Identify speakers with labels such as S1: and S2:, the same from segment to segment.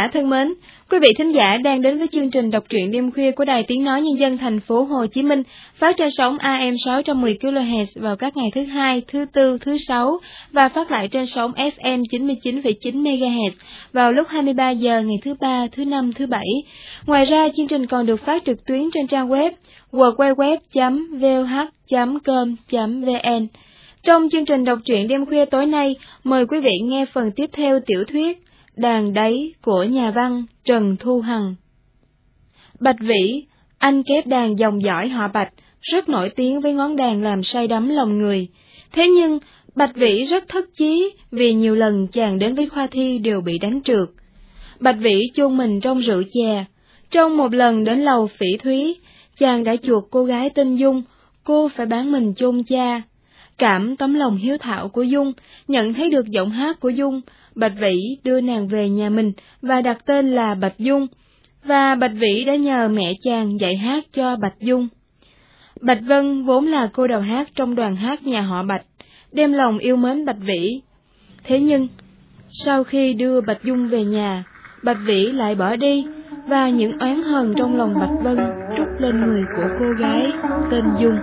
S1: Giả thân mến, quý vị thính giả đang đến với chương trình đọc truyện đêm khuya của Đài Tiếng Nói Nhân dân thành phố Hồ Chí Minh, phát trên sóng AM 610 kHz vào các ngày thứ hai, thứ tư, thứ sáu và phát lại trên sóng FM 99,9 MHz vào lúc 23 giờ ngày thứ ba, thứ năm, thứ bảy. Ngoài ra, chương trình còn được phát trực tuyến trên trang web www.voh.com.vn. Trong chương trình đọc truyện đêm khuya tối nay, mời quý vị nghe phần tiếp theo tiểu thuyết Đàn đáy của nhà văn Trần Thu Hằng Bạch Vĩ, anh kép đàn dòng giỏi họ Bạch, rất nổi tiếng với ngón đàn làm say đắm lòng người. Thế nhưng, Bạch Vĩ rất thất chí vì nhiều lần chàng đến với khoa thi đều bị đánh trượt. Bạch Vĩ chôn mình trong rượu chè. Trong một lần đến lầu phỉ thúy, chàng đã chuột cô gái tên Dung, cô phải bán mình chôn cha. Cảm tấm lòng hiếu thảo của Dung, nhận thấy được giọng hát của Dung, Bạch Vĩ đưa nàng về nhà mình và đặt tên là Bạch Dung, và Bạch Vĩ đã nhờ mẹ chàng dạy hát cho Bạch Dung. Bạch Vân vốn là cô đầu hát trong đoàn hát nhà họ Bạch, đem lòng yêu mến Bạch Vĩ. Thế nhưng, sau khi đưa Bạch Dung về nhà, Bạch Vĩ lại bỏ đi, và những oán hờn trong lòng Bạch Vân trút lên người của cô gái tên Dung.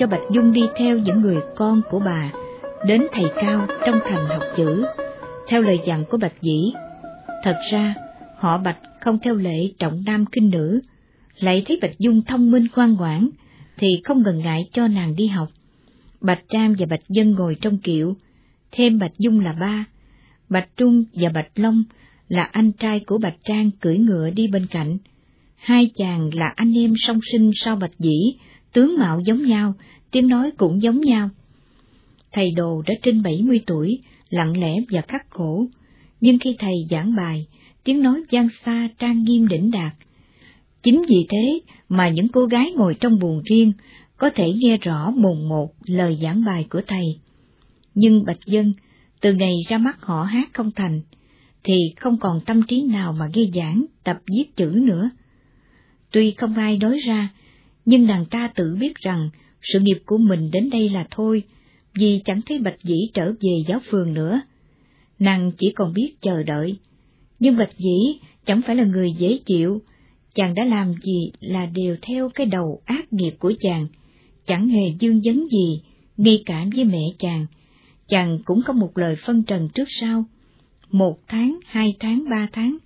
S2: Cho Bạch Dung đi theo những người con của bà, đến thầy cao trong thành học chữ, theo lời dặn của Bạch Dĩ. Thật ra, họ Bạch không theo lệ trọng nam kinh nữ, lại thấy Bạch Dung thông minh ngoan ngoãn, thì không ngần ngại cho nàng đi học. Bạch Trang và Bạch Dân ngồi trong kiệu, thêm Bạch Dung là ba, Bạch Trung và Bạch Long là anh trai của Bạch Trang cưỡi ngựa đi bên cạnh. Hai chàng là anh em song sinh sau Bạch Dĩ, tướng mạo giống nhau, tiếng nói cũng giống nhau. Thầy đồ đã trên bảy mươi tuổi, lặng lẽ và khắc khổ, nhưng khi thầy giảng bài, tiếng nói gian xa trang nghiêm đỉnh đạt. Chính vì thế mà những cô gái ngồi trong buồng riêng có thể nghe rõ mồn một lời giảng bài của thầy. Nhưng Bạch Dân, từ ngày ra mắt họ hát không thành, thì không còn tâm trí nào mà nghe giảng, tập viết chữ nữa. Tuy không ai nói ra, nhưng nàng ta tự biết rằng sự nghiệp của mình đến đây là thôi, vì chẳng thấy Bạch Dĩ trở về giáo phường nữa. Nàng chỉ còn biết chờ đợi. Nhưng Bạch Dĩ chẳng phải là người dễ chịu, chàng đã làm gì là đều theo cái đầu ác nghiệp của chàng, chẳng hề dương vấn gì, nghi cảm với mẹ chàng, chàng cũng có một lời phân trần trước sau. Một tháng, hai tháng, ba tháng,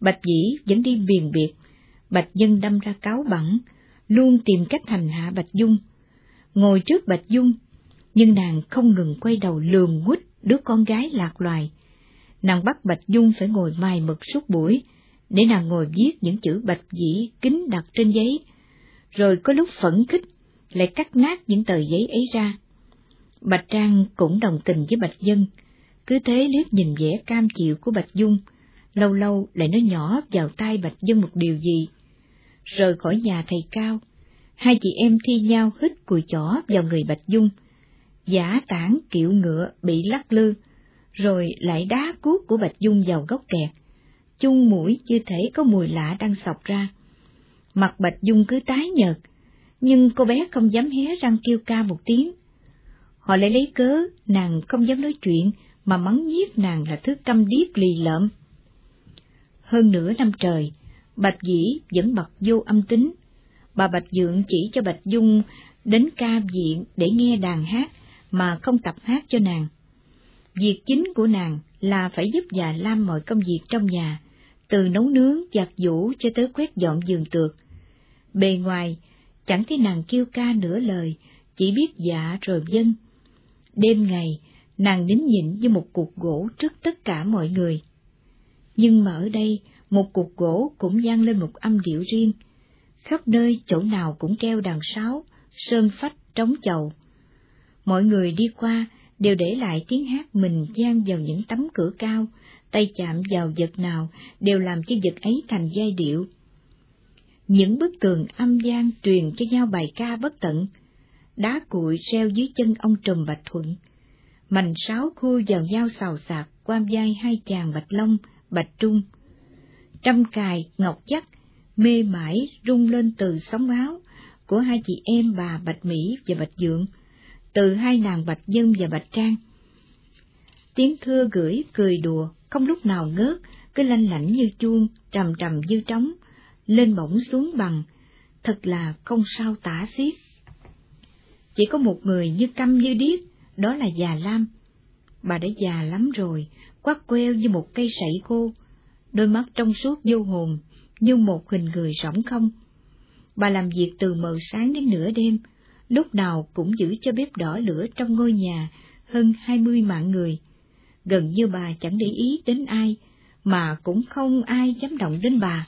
S2: Bạch Dĩ vẫn đi biền biệt, Bạch Dân đâm ra cáo bẳng, luôn tìm cách hành hạ Bạch Dung. Ngồi trước Bạch Dung, nhưng nàng không ngừng quay đầu lườm quýt đứa con gái lạc loài. Nàng bắt Bạch Dung phải ngồi mài mực suốt buổi, để nàng ngồi viết những chữ bạch dĩ kính đặt trên giấy, rồi có lúc phẫn khích, lại cắt nát những tờ giấy ấy ra. Bạch Trang cũng đồng tình với Bạch Dân, cứ thế liếc nhìn vẻ cam chịu của Bạch Dung, lâu lâu lại nói nhỏ vào tai Bạch Dân một điều gì rời khỏi nhà thầy cao. Hai chị em thi nhau hít cùi chỏ vào người Bạch Dung, giả tảng kiệu ngựa bị lắc lư, rồi lại đá cuốc của Bạch Dung vào gốc kẹt. Chung mũi như thể có mùi lạ đang sọc ra. Mặt Bạch Dung cứ tái nhợt, nhưng cô bé không dám hé răng kêu ca một tiếng. Họ lại lấy cớ, nàng không dám nói chuyện, mà mắng nhiếc nàng là thứ câm điếc lì lợm. Hơn nửa năm trời, Bạch Dĩ vẫn bật vô âm tính. Bà Bạch Dượng chỉ cho Bạch Dung đến ca viện để nghe đàn hát, mà không tập hát cho nàng. Việc chính của nàng là phải giúp già Lam mọi công việc trong nhà, từ nấu nướng, giặt giũ cho tới quét dọn giường tược. Bề ngoài, chẳng thấy nàng kêu ca nửa lời, chỉ biết dạ rồi dân. Đêm ngày, nàng nín nhịn như một cục gỗ trước tất cả mọi người. Nhưng mà ở đây, một cục gỗ cũng gian lên một âm điệu riêng. Khắp nơi chỗ nào cũng treo đàn sáo, sơn phách, trống chầu. Mọi người đi qua đều để lại tiếng hát mình gian vào những tấm cửa cao, tay chạm vào vật nào đều làm cho vật ấy thành giai điệu. Những bức tường âm gian truyền cho nhau bài ca bất tận, đá cuội treo dưới chân ông trùm Bạch Thuận. Mành sáo khu vào nhau xào xạc quan vai hai chàng Bạch Long, Bạch Trung. Trăm cài, ngọc chắc, mê mãi rung lên từ sóng áo của hai chị em bà Bạch Mỹ và Bạch Dượng, từ hai nàng Bạch Dân và Bạch Trang. Tiếng thưa gửi cười đùa, không lúc nào ngớt, cứ lanh lảnh như chuông, trầm trầm như trống, lên bổng xuống bằng, thật là không sao tả xiết. Chỉ có một người như câm như điếc, đó là già Lam. Bà đã già lắm rồi, quắt queo như một cây sậy khô, đôi mắt trong suốt vô hồn, như một hình người rỗng không. Bà làm việc từ mờ sáng đến nửa đêm, lúc nào cũng giữ cho bếp đỏ lửa trong ngôi nhà hơn hai mươi mạng người. Gần như bà chẳng để ý đến ai, mà cũng không ai dám động đến bà.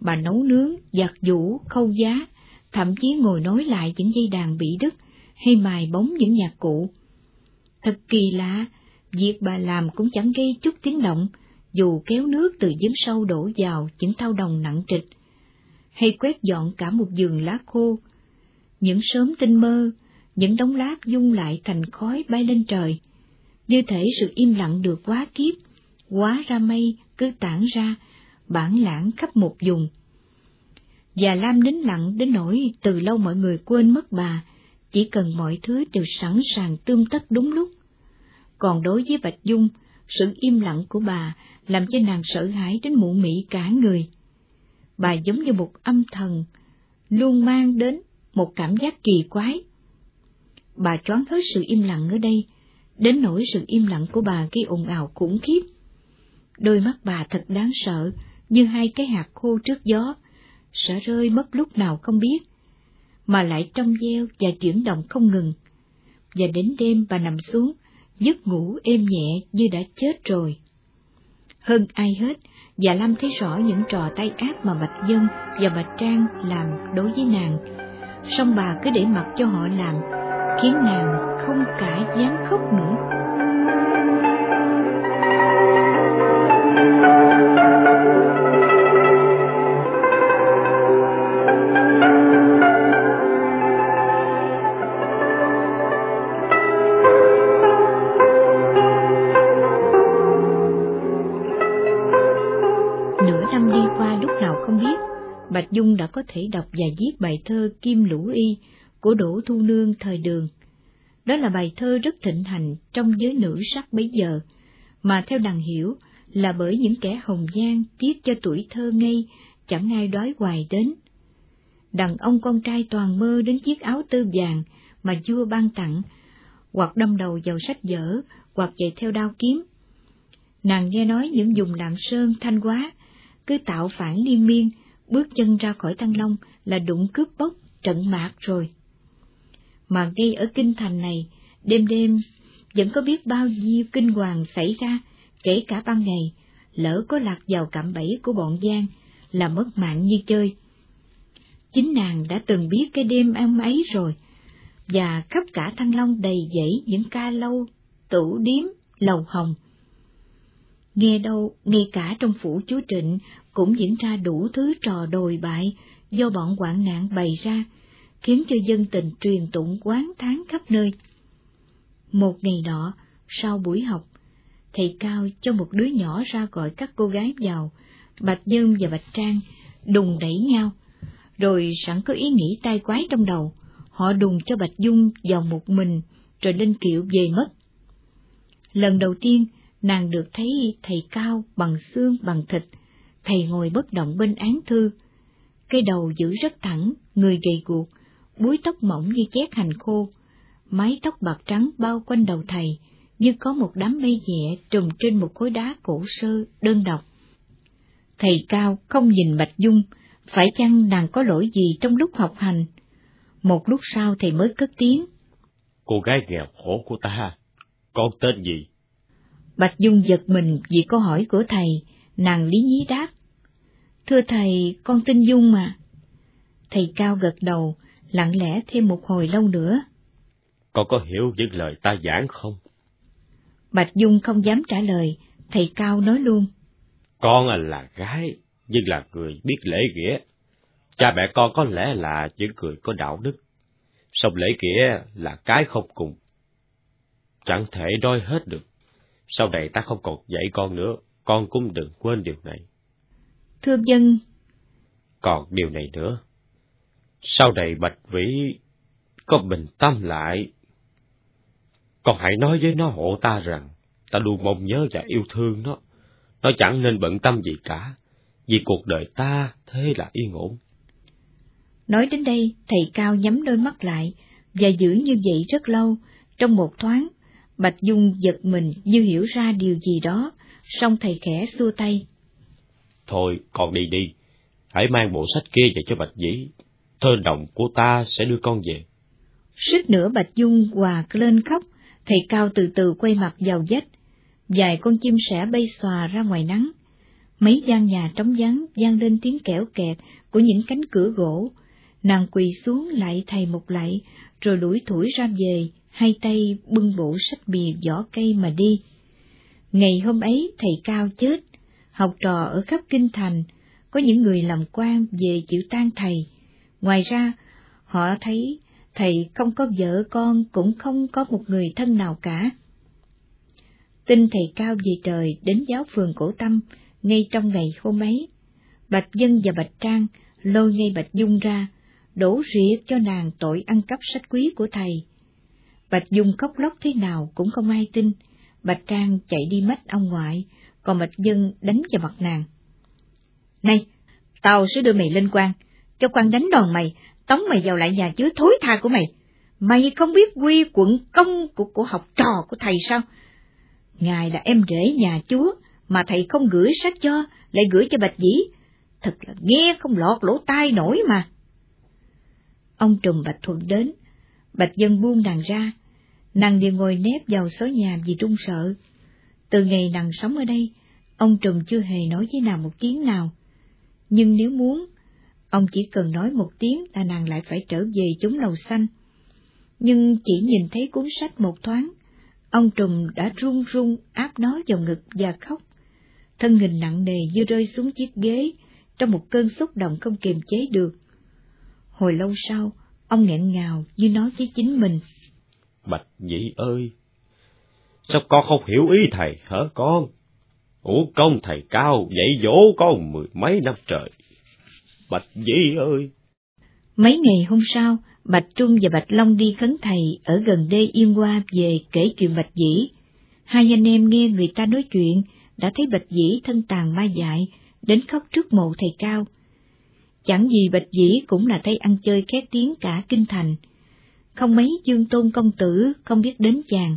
S2: Bà nấu nướng, giặt giũ, khâu giá, thậm chí ngồi nói lại những dây đàn bị đứt hay mài bóng những nhạc cụ. Thật kỳ lạ, việc bà làm cũng chẳng gây chút tiếng động, dù kéo nước từ giếng sâu đổ vào những thao đồng nặng trịch, hay quét dọn cả một giường lá khô. Những sớm tinh mơ, những đống lát dung lại thành khói bay lên trời. Như thể sự im lặng được quá kiếp, quá ra mây cứ tản ra, bản lãng khắp một vùng. Và Lam nín lặng đến nỗi từ lâu mọi người quên mất bà, chỉ cần mọi thứ đều sẵn sàng tương tất đúng lúc. Còn đối với Bạch Dung, sự im lặng của bà làm cho nàng sợ hãi đến mụ mị cả người. Bà giống như một âm thần, luôn mang đến một cảm giác kỳ quái. Bà choáng hết sự im lặng ở đây, đến nỗi sự im lặng của bà gây ồn ào khủng khiếp. Đôi mắt bà thật đáng sợ, như hai cái hạt khô trước gió, sẽ rơi mất lúc nào không biết, mà lại trong gieo và chuyển động không ngừng. Và đến đêm bà nằm xuống, giấc ngủ êm nhẹ như đã chết rồi. Hơn ai hết, Dạ Lâm thấy rõ những trò tay ác mà Bạch Dân và Bạch Trang làm đối với nàng. Song bà cứ để mặc cho họ làm, khiến nàng không cả dám khóc nữa. Có thể đọc và viết bài thơ Kim Lũ Y của Đỗ Thu Nương thời đường. Đó là bài thơ rất thịnh hành trong giới nữ sắc bấy giờ, mà theo đằng hiểu là bởi những kẻ hồng gian tiếc cho tuổi thơ ngây, chẳng ai đói hoài đến. Đàn ông con trai toàn mơ đến chiếc áo tơ vàng mà vua ban tặng, hoặc đâm đầu vào sách vở, hoặc chạy theo đao kiếm. Nàng nghe nói những vùng lạng sơn thanh quá, cứ tạo phản liên miên, bước chân ra khỏi Thăng Long là đụng cướp bóc, trận mạc rồi. Mà ngay ở kinh thành này, đêm đêm vẫn có biết bao nhiêu kinh hoàng xảy ra, kể cả ban ngày, lỡ có lạc vào cạm bẫy của bọn gian là mất mạng như chơi. Chính nàng đã từng biết cái đêm ăn ấy rồi, và khắp cả Thăng Long đầy dẫy những ca lâu, tủ điếm, lầu hồng. Nghe đâu, ngay cả trong phủ chúa Trịnh cũng diễn ra đủ thứ trò đồi bại do bọn quản nạn bày ra, khiến cho dân tình truyền tụng quán tháng khắp nơi. Một ngày nọ, sau buổi học, thầy Cao cho một đứa nhỏ ra gọi các cô gái vào, Bạch Dân và Bạch Trang đùng đẩy nhau, rồi sẵn có ý nghĩ tai quái trong đầu, họ đùng cho Bạch Dung vào một mình, rồi lên kiệu về mất. Lần đầu tiên, nàng được thấy thầy Cao bằng xương bằng thịt, thầy ngồi bất động bên án thư. Cái đầu giữ rất thẳng, người gầy guộc, búi tóc mỏng như chét hành khô, mái tóc bạc trắng bao quanh đầu thầy, như có một đám mây nhẹ trùm trên một khối đá cổ sơ, đơn độc. Thầy cao không nhìn Bạch Dung, phải chăng nàng có lỗi gì trong lúc học hành? Một lúc sau thầy mới cất tiếng.
S3: Cô gái nghèo khổ của ta, con tên gì?
S2: Bạch Dung giật mình vì câu hỏi của thầy, nàng lý nhí đáp. Thưa thầy, con tên Dung mà. Thầy cao gật đầu, lặng lẽ thêm một hồi lâu nữa.
S3: Con có hiểu những lời ta giảng không?
S2: Bạch Dung không dám trả lời, thầy cao nói luôn.
S3: Con là gái, nhưng là người biết lễ nghĩa. Cha mẹ con có lẽ là những người có đạo đức. Song lễ nghĩa là cái không cùng. Chẳng thể nói hết được. Sau này ta không còn dạy con nữa, con cũng đừng quên điều này.
S2: Thưa dân.
S3: Còn điều này nữa. Sau này Bạch Vĩ có bình tâm lại. Con hãy nói với nó hộ ta rằng, ta luôn mong nhớ và yêu thương nó. Nó chẳng nên bận tâm gì cả, vì cuộc đời ta thế là yên ổn.
S2: Nói đến đây, thầy Cao nhắm đôi mắt lại, và giữ như vậy rất lâu, trong một thoáng, Bạch Dung giật mình như hiểu ra điều gì đó, song thầy khẽ xua tay.
S3: Thôi, con đi đi, hãy mang bộ sách kia về cho Bạch Dĩ, thơ đồng của ta sẽ đưa con về.
S2: Suýt nữa Bạch Dung hòa lên khóc, thầy Cao từ từ quay mặt vào vách, vài con chim sẻ bay xòa ra ngoài nắng. Mấy gian nhà trống vắng gian lên tiếng kẽo kẹt của những cánh cửa gỗ. Nàng quỳ xuống lại thầy một lạy, rồi đuổi thủi ra về, hai tay bưng bộ sách bìa vỏ cây mà đi. Ngày hôm ấy thầy Cao chết, học trò ở khắp kinh thành, có những người làm quan về chịu tan thầy. Ngoài ra, họ thấy thầy không có vợ con cũng không có một người thân nào cả. Tin thầy Cao về trời đến giáo phường cổ tâm, ngay trong ngày hôm ấy. Bạch Dân và Bạch Trang lôi ngay Bạch Dung ra, đổ riết cho nàng tội ăn cắp sách quý của thầy. Bạch Dung khóc lóc thế nào cũng không ai tin, Bạch Trang chạy đi mất ông ngoại, còn Bạch Dân đánh vào mặt nàng. Này, tao sẽ đưa mày lên quan, cho quan đánh đòn mày, tống mày vào lại nhà chứa thối tha của mày. Mày không biết quy quận công của của học trò của thầy sao? Ngài là em rể nhà chúa, mà thầy không gửi sách cho, lại gửi cho Bạch Dĩ. Thật là nghe không lọt lỗ tai nổi mà. Ông Trùm Bạch Thuận đến, Bạch Dân buông nàng ra, nàng đều ngồi nép vào số nhà vì trung sợ. Từ ngày nàng sống ở đây, ông Trùm chưa hề nói với nàng một tiếng nào. Nhưng nếu muốn, ông chỉ cần nói một tiếng là nàng lại phải trở về chúng lầu xanh. Nhưng chỉ nhìn thấy cuốn sách một thoáng, ông Trùm đã run run áp nó vào ngực và khóc. Thân hình nặng nề như rơi xuống chiếc ghế, trong một cơn xúc động không kiềm chế được. Hồi lâu sau, ông nghẹn ngào như nói với chính mình.
S3: Bạch Dĩ ơi! Sao con không hiểu ý thầy hả con? Ủa công thầy cao dạy dỗ con mười mấy năm trời. Bạch Dĩ ơi!
S2: Mấy ngày hôm sau, Bạch Trung và Bạch Long đi khấn thầy ở gần đê Yên Hoa về kể chuyện Bạch Dĩ. Hai anh em nghe người ta nói chuyện, đã thấy Bạch Dĩ thân tàn ma dại, đến khóc trước mộ thầy cao. Chẳng gì Bạch Dĩ cũng là tay ăn chơi khét tiếng cả kinh thành. Không mấy dương tôn công tử không biết đến chàng.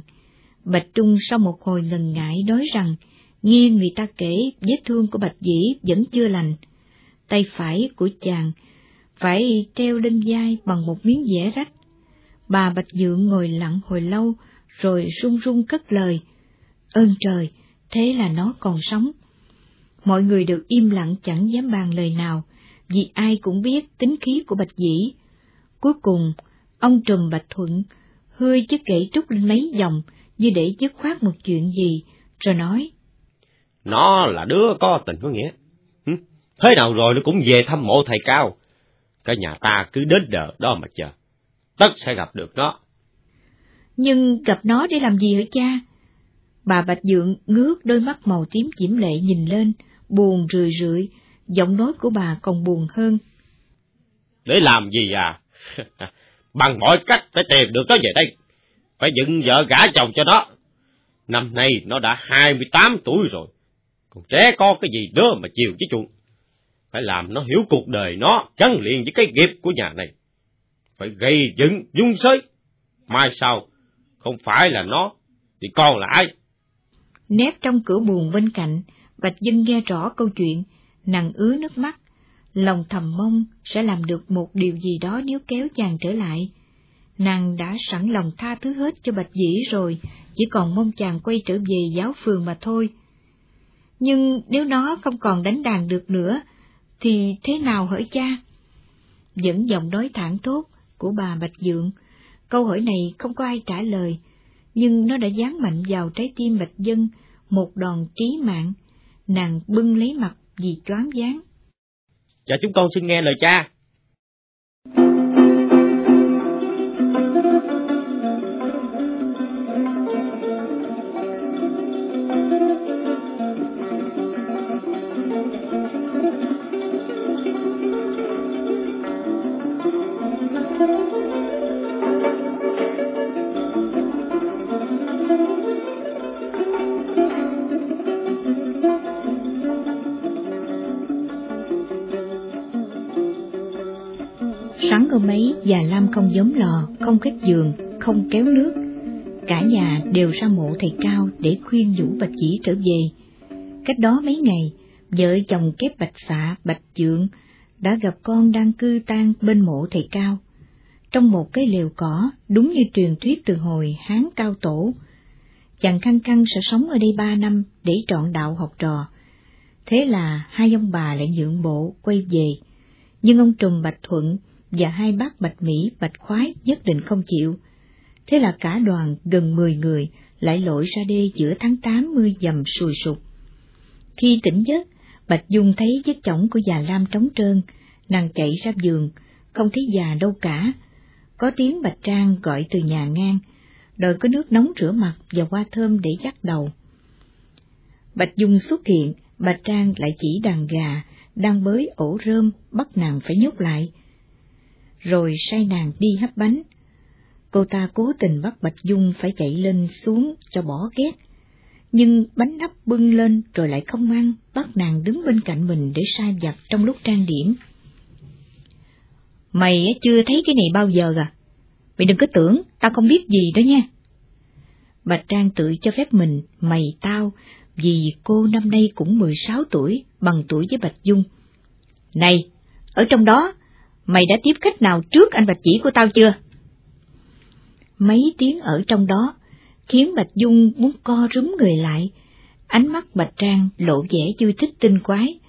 S2: Bạch Trung sau một hồi ngần ngại nói rằng, nghe người ta kể vết thương của Bạch Dĩ vẫn chưa lành. Tay phải của chàng phải treo lên vai bằng một miếng dẻ rách. Bà Bạch Dượng ngồi lặng hồi lâu, rồi run run cất lời. Ơn trời, thế là nó còn sống. Mọi người đều im lặng chẳng dám bàn lời nào, vì ai cũng biết tính khí của Bạch Dĩ. Cuối cùng, ông Trùm Bạch Thuận hơi chiếc kể trúc lên mấy dòng, như để dứt khoát một chuyện gì, rồi nói.
S3: Nó là đứa có tình có nghĩa. Thế nào rồi nó cũng về thăm mộ thầy cao. Cả nhà ta cứ đến đợi đó mà chờ. Tất sẽ gặp được nó.
S2: Nhưng gặp nó để làm gì hả cha? Bà Bạch Dượng ngước đôi mắt màu tím chiếm lệ nhìn lên, buồn rười rượi, giọng nói của bà còn buồn hơn.
S3: Để làm gì à? Bằng mọi cách phải tìm được nó về đây. Phải dựng vợ gả chồng cho nó. Năm nay nó đã hai mươi tám tuổi rồi. Còn trẻ con cái gì nữa mà chiều với chuộng. Phải làm nó hiểu cuộc đời nó gắn liền với cái nghiệp của nhà này. Phải gây dựng dung sới. mai sau, không phải là nó, thì con là ai?
S2: Nép trong cửa buồn bên cạnh, Bạch Dân nghe rõ câu chuyện, nàng ứa nước mắt, lòng thầm mong sẽ làm được một điều gì đó nếu kéo chàng trở lại. Nàng đã sẵn lòng tha thứ hết cho Bạch Dĩ rồi, chỉ còn mong chàng quay trở về giáo phường mà thôi. Nhưng nếu nó không còn đánh đàn được nữa, thì thế nào hỡi cha? Vẫn giọng nói thẳng thốt của bà Bạch Dượng, câu hỏi này không có ai trả lời, nhưng nó đã dán mạnh vào trái tim Bạch Dân một đòn trí mạng. Nàng bưng lấy mặt vì choáng váng.
S3: Dạ chúng con xin nghe lời cha.
S2: Hôm ấy, già Lam không giống lò, không khách giường, không kéo nước. Cả nhà đều ra mộ thầy cao để khuyên nhủ Bạch Chỉ trở về. Cách đó mấy ngày, vợ chồng kép Bạch Xạ, Bạch Trượng đã gặp con đang cư tan bên mộ thầy cao. Trong một cái lều cỏ, đúng như truyền thuyết từ hồi Hán Cao Tổ. Chàng khăng khăng sẽ sống ở đây ba năm để trọn đạo học trò. Thế là hai ông bà lại nhượng bộ quay về. Nhưng ông Trùm Bạch Thuận và hai bác Bạch Mỹ, Bạch Khoái nhất định không chịu. Thế là cả đoàn gần mười người lại lội ra đê giữa tháng tám mưa dầm sùi sụp. Khi tỉnh giấc, Bạch Dung thấy chiếc chỏng của già Lam trống trơn, nàng chạy ra giường, không thấy già đâu cả. Có tiếng Bạch Trang gọi từ nhà ngang, đòi có nước nóng rửa mặt và hoa thơm để dắt đầu. Bạch Dung xuất hiện, Bạch Trang lại chỉ đàn gà, đang bới ổ rơm, bắt nàng phải nhốt lại rồi say nàng đi hấp bánh. Cô ta cố tình bắt Bạch Dung phải chạy lên xuống cho bỏ ghét, nhưng bánh nắp bưng lên rồi lại không ăn, bắt nàng đứng bên cạnh mình để sai vặt trong lúc trang điểm. Mày chưa thấy cái này bao giờ à? Mày đừng có tưởng tao không biết gì đó nha. Bạch Trang tự cho phép mình mày tao vì cô năm nay cũng 16 tuổi, bằng tuổi với Bạch Dung. Này, ở trong đó mày đã tiếp khách nào trước anh Bạch Chỉ của tao chưa? Mấy tiếng ở trong đó, khiến Bạch Dung muốn co rúm người lại, ánh mắt Bạch Trang lộ vẻ vui thích tinh quái,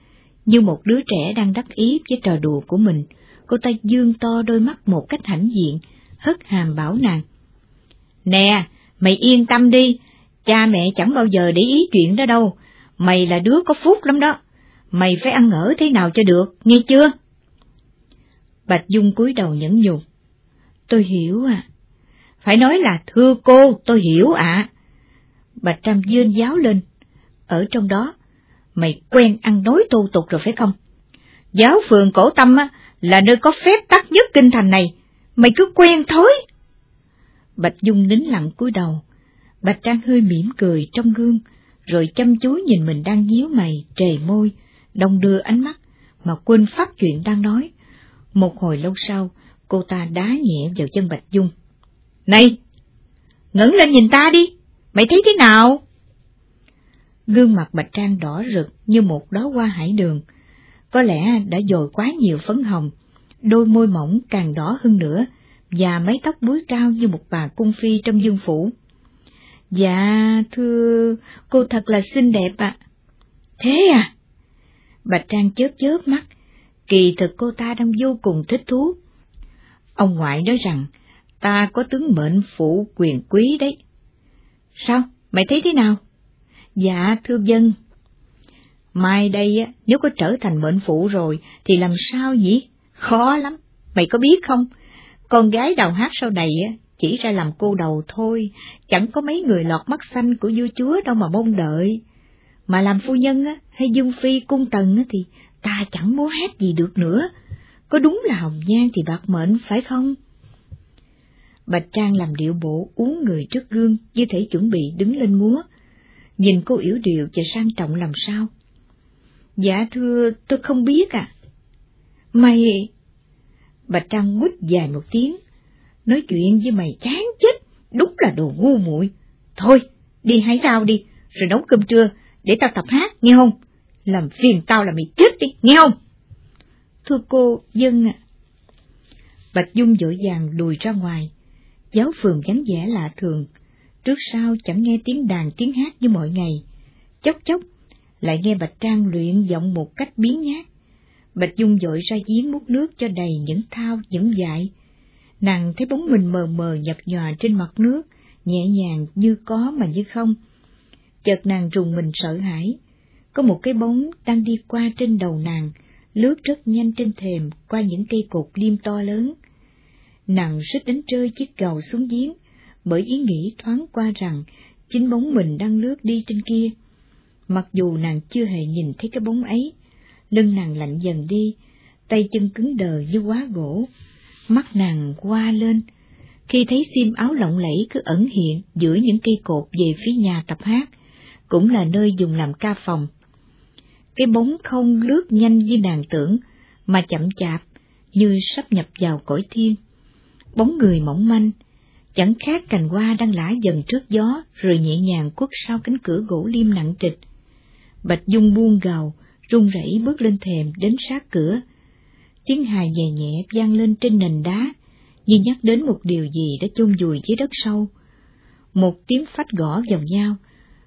S2: như một đứa trẻ đang đắc ý với trò đùa của mình, cô ta dương to đôi mắt một cách hãnh diện, hất hàm bảo nàng. Nè, mày yên tâm đi, cha mẹ chẳng bao giờ để ý chuyện đó đâu, mày là đứa có phúc lắm đó, mày phải ăn ở thế nào cho được, nghe chưa? Bạch Dung cúi đầu nhẫn nhục. Tôi hiểu à. Phải nói là thưa cô, tôi hiểu ạ. À. Bạch Trâm dương giáo lên. Ở trong đó, mày quen ăn nói tu tục rồi phải không? Giáo phường cổ tâm á, là nơi có phép tắc nhất kinh thành này, mày cứ quen thối. Bạch Dung nín lặng cúi đầu, Bạch Trang hơi mỉm cười trong gương, rồi chăm chú nhìn mình đang nhíu mày, trề môi, đồng đưa ánh mắt, mà quên phát chuyện đang nói. Một hồi lâu sau, cô ta đá nhẹ vào chân Bạch Dung. Này! ngẩng lên nhìn ta đi! Mày thấy thế nào? Gương mặt Bạch Trang đỏ rực như một đóa hoa hải đường. Có lẽ đã dồi quá nhiều phấn hồng, đôi môi mỏng càng đỏ hơn nữa, và mái tóc búi cao như một bà cung phi trong dương phủ. Dạ, thưa, cô thật là xinh đẹp ạ. Thế à? Bạch Trang chớp chớp mắt, Kỳ thực cô ta đang vô cùng thích thú. Ông ngoại nói rằng, ta có tướng mệnh phụ quyền quý đấy. Sao? Mày thấy thế nào? Dạ, thưa dân. Mai đây, á, nếu có trở thành mệnh phụ rồi, thì làm sao nhỉ? Khó lắm, mày có biết không? Con gái đào hát sau này á, chỉ ra làm cô đầu thôi, chẳng có mấy người lọt mắt xanh của vua chúa đâu mà mong đợi. Mà làm phu nhân á, hay dương phi cung tần á, thì ta chẳng muốn hát gì được nữa, có đúng là hồng nhan thì bạc mệnh phải không? Bạch Trang làm điệu bộ uống người trước gương như thể chuẩn bị đứng lên múa, nhìn cô yếu điệu và sang trọng làm sao. Dạ thưa, tôi không biết à. Mày... Bạch Trang ngút dài một tiếng, nói chuyện với mày chán chết đúng là đồ ngu muội. Thôi, đi hái rau đi, rồi nấu cơm trưa, để tao tập hát, nghe không? Làm phiền tao là mày chết đi, nghe không? Thưa cô, dân ạ. Bạch Dung dội vàng lùi ra ngoài. Giáo phường vắng vẻ lạ thường, trước sau chẳng nghe tiếng đàn tiếng hát như mọi ngày. Chốc chốc, lại nghe Bạch Trang luyện giọng một cách biến nhát. Bạch Dung dội ra giếng múc nước cho đầy những thao, những dại. Nàng thấy bóng mình mờ mờ nhập nhòa trên mặt nước, nhẹ nhàng như có mà như không. Chợt nàng rùng mình sợ hãi, có một cái bóng đang đi qua trên đầu nàng, lướt rất nhanh trên thềm qua những cây cột liêm to lớn. Nàng suýt đánh rơi chiếc gầu xuống giếng, bởi ý nghĩ thoáng qua rằng chính bóng mình đang lướt đi trên kia. Mặc dù nàng chưa hề nhìn thấy cái bóng ấy, lưng nàng lạnh dần đi, tay chân cứng đờ như quá gỗ, mắt nàng qua lên, khi thấy sim áo lộng lẫy cứ ẩn hiện giữa những cây cột về phía nhà tập hát, cũng là nơi dùng làm ca phòng. Cái bóng không lướt nhanh như nàng tưởng, mà chậm chạp, như sắp nhập vào cõi thiên. Bóng người mỏng manh, chẳng khác cành hoa đang lả dần trước gió rồi nhẹ nhàng quất sau cánh cửa gỗ liêm nặng trịch. Bạch Dung buông gào, run rẩy bước lên thềm đến sát cửa. Tiếng hài nhẹ nhẹ vang lên trên nền đá, như nhắc đến một điều gì đã chôn vùi dưới đất sâu. Một tiếng phách gõ vào nhau,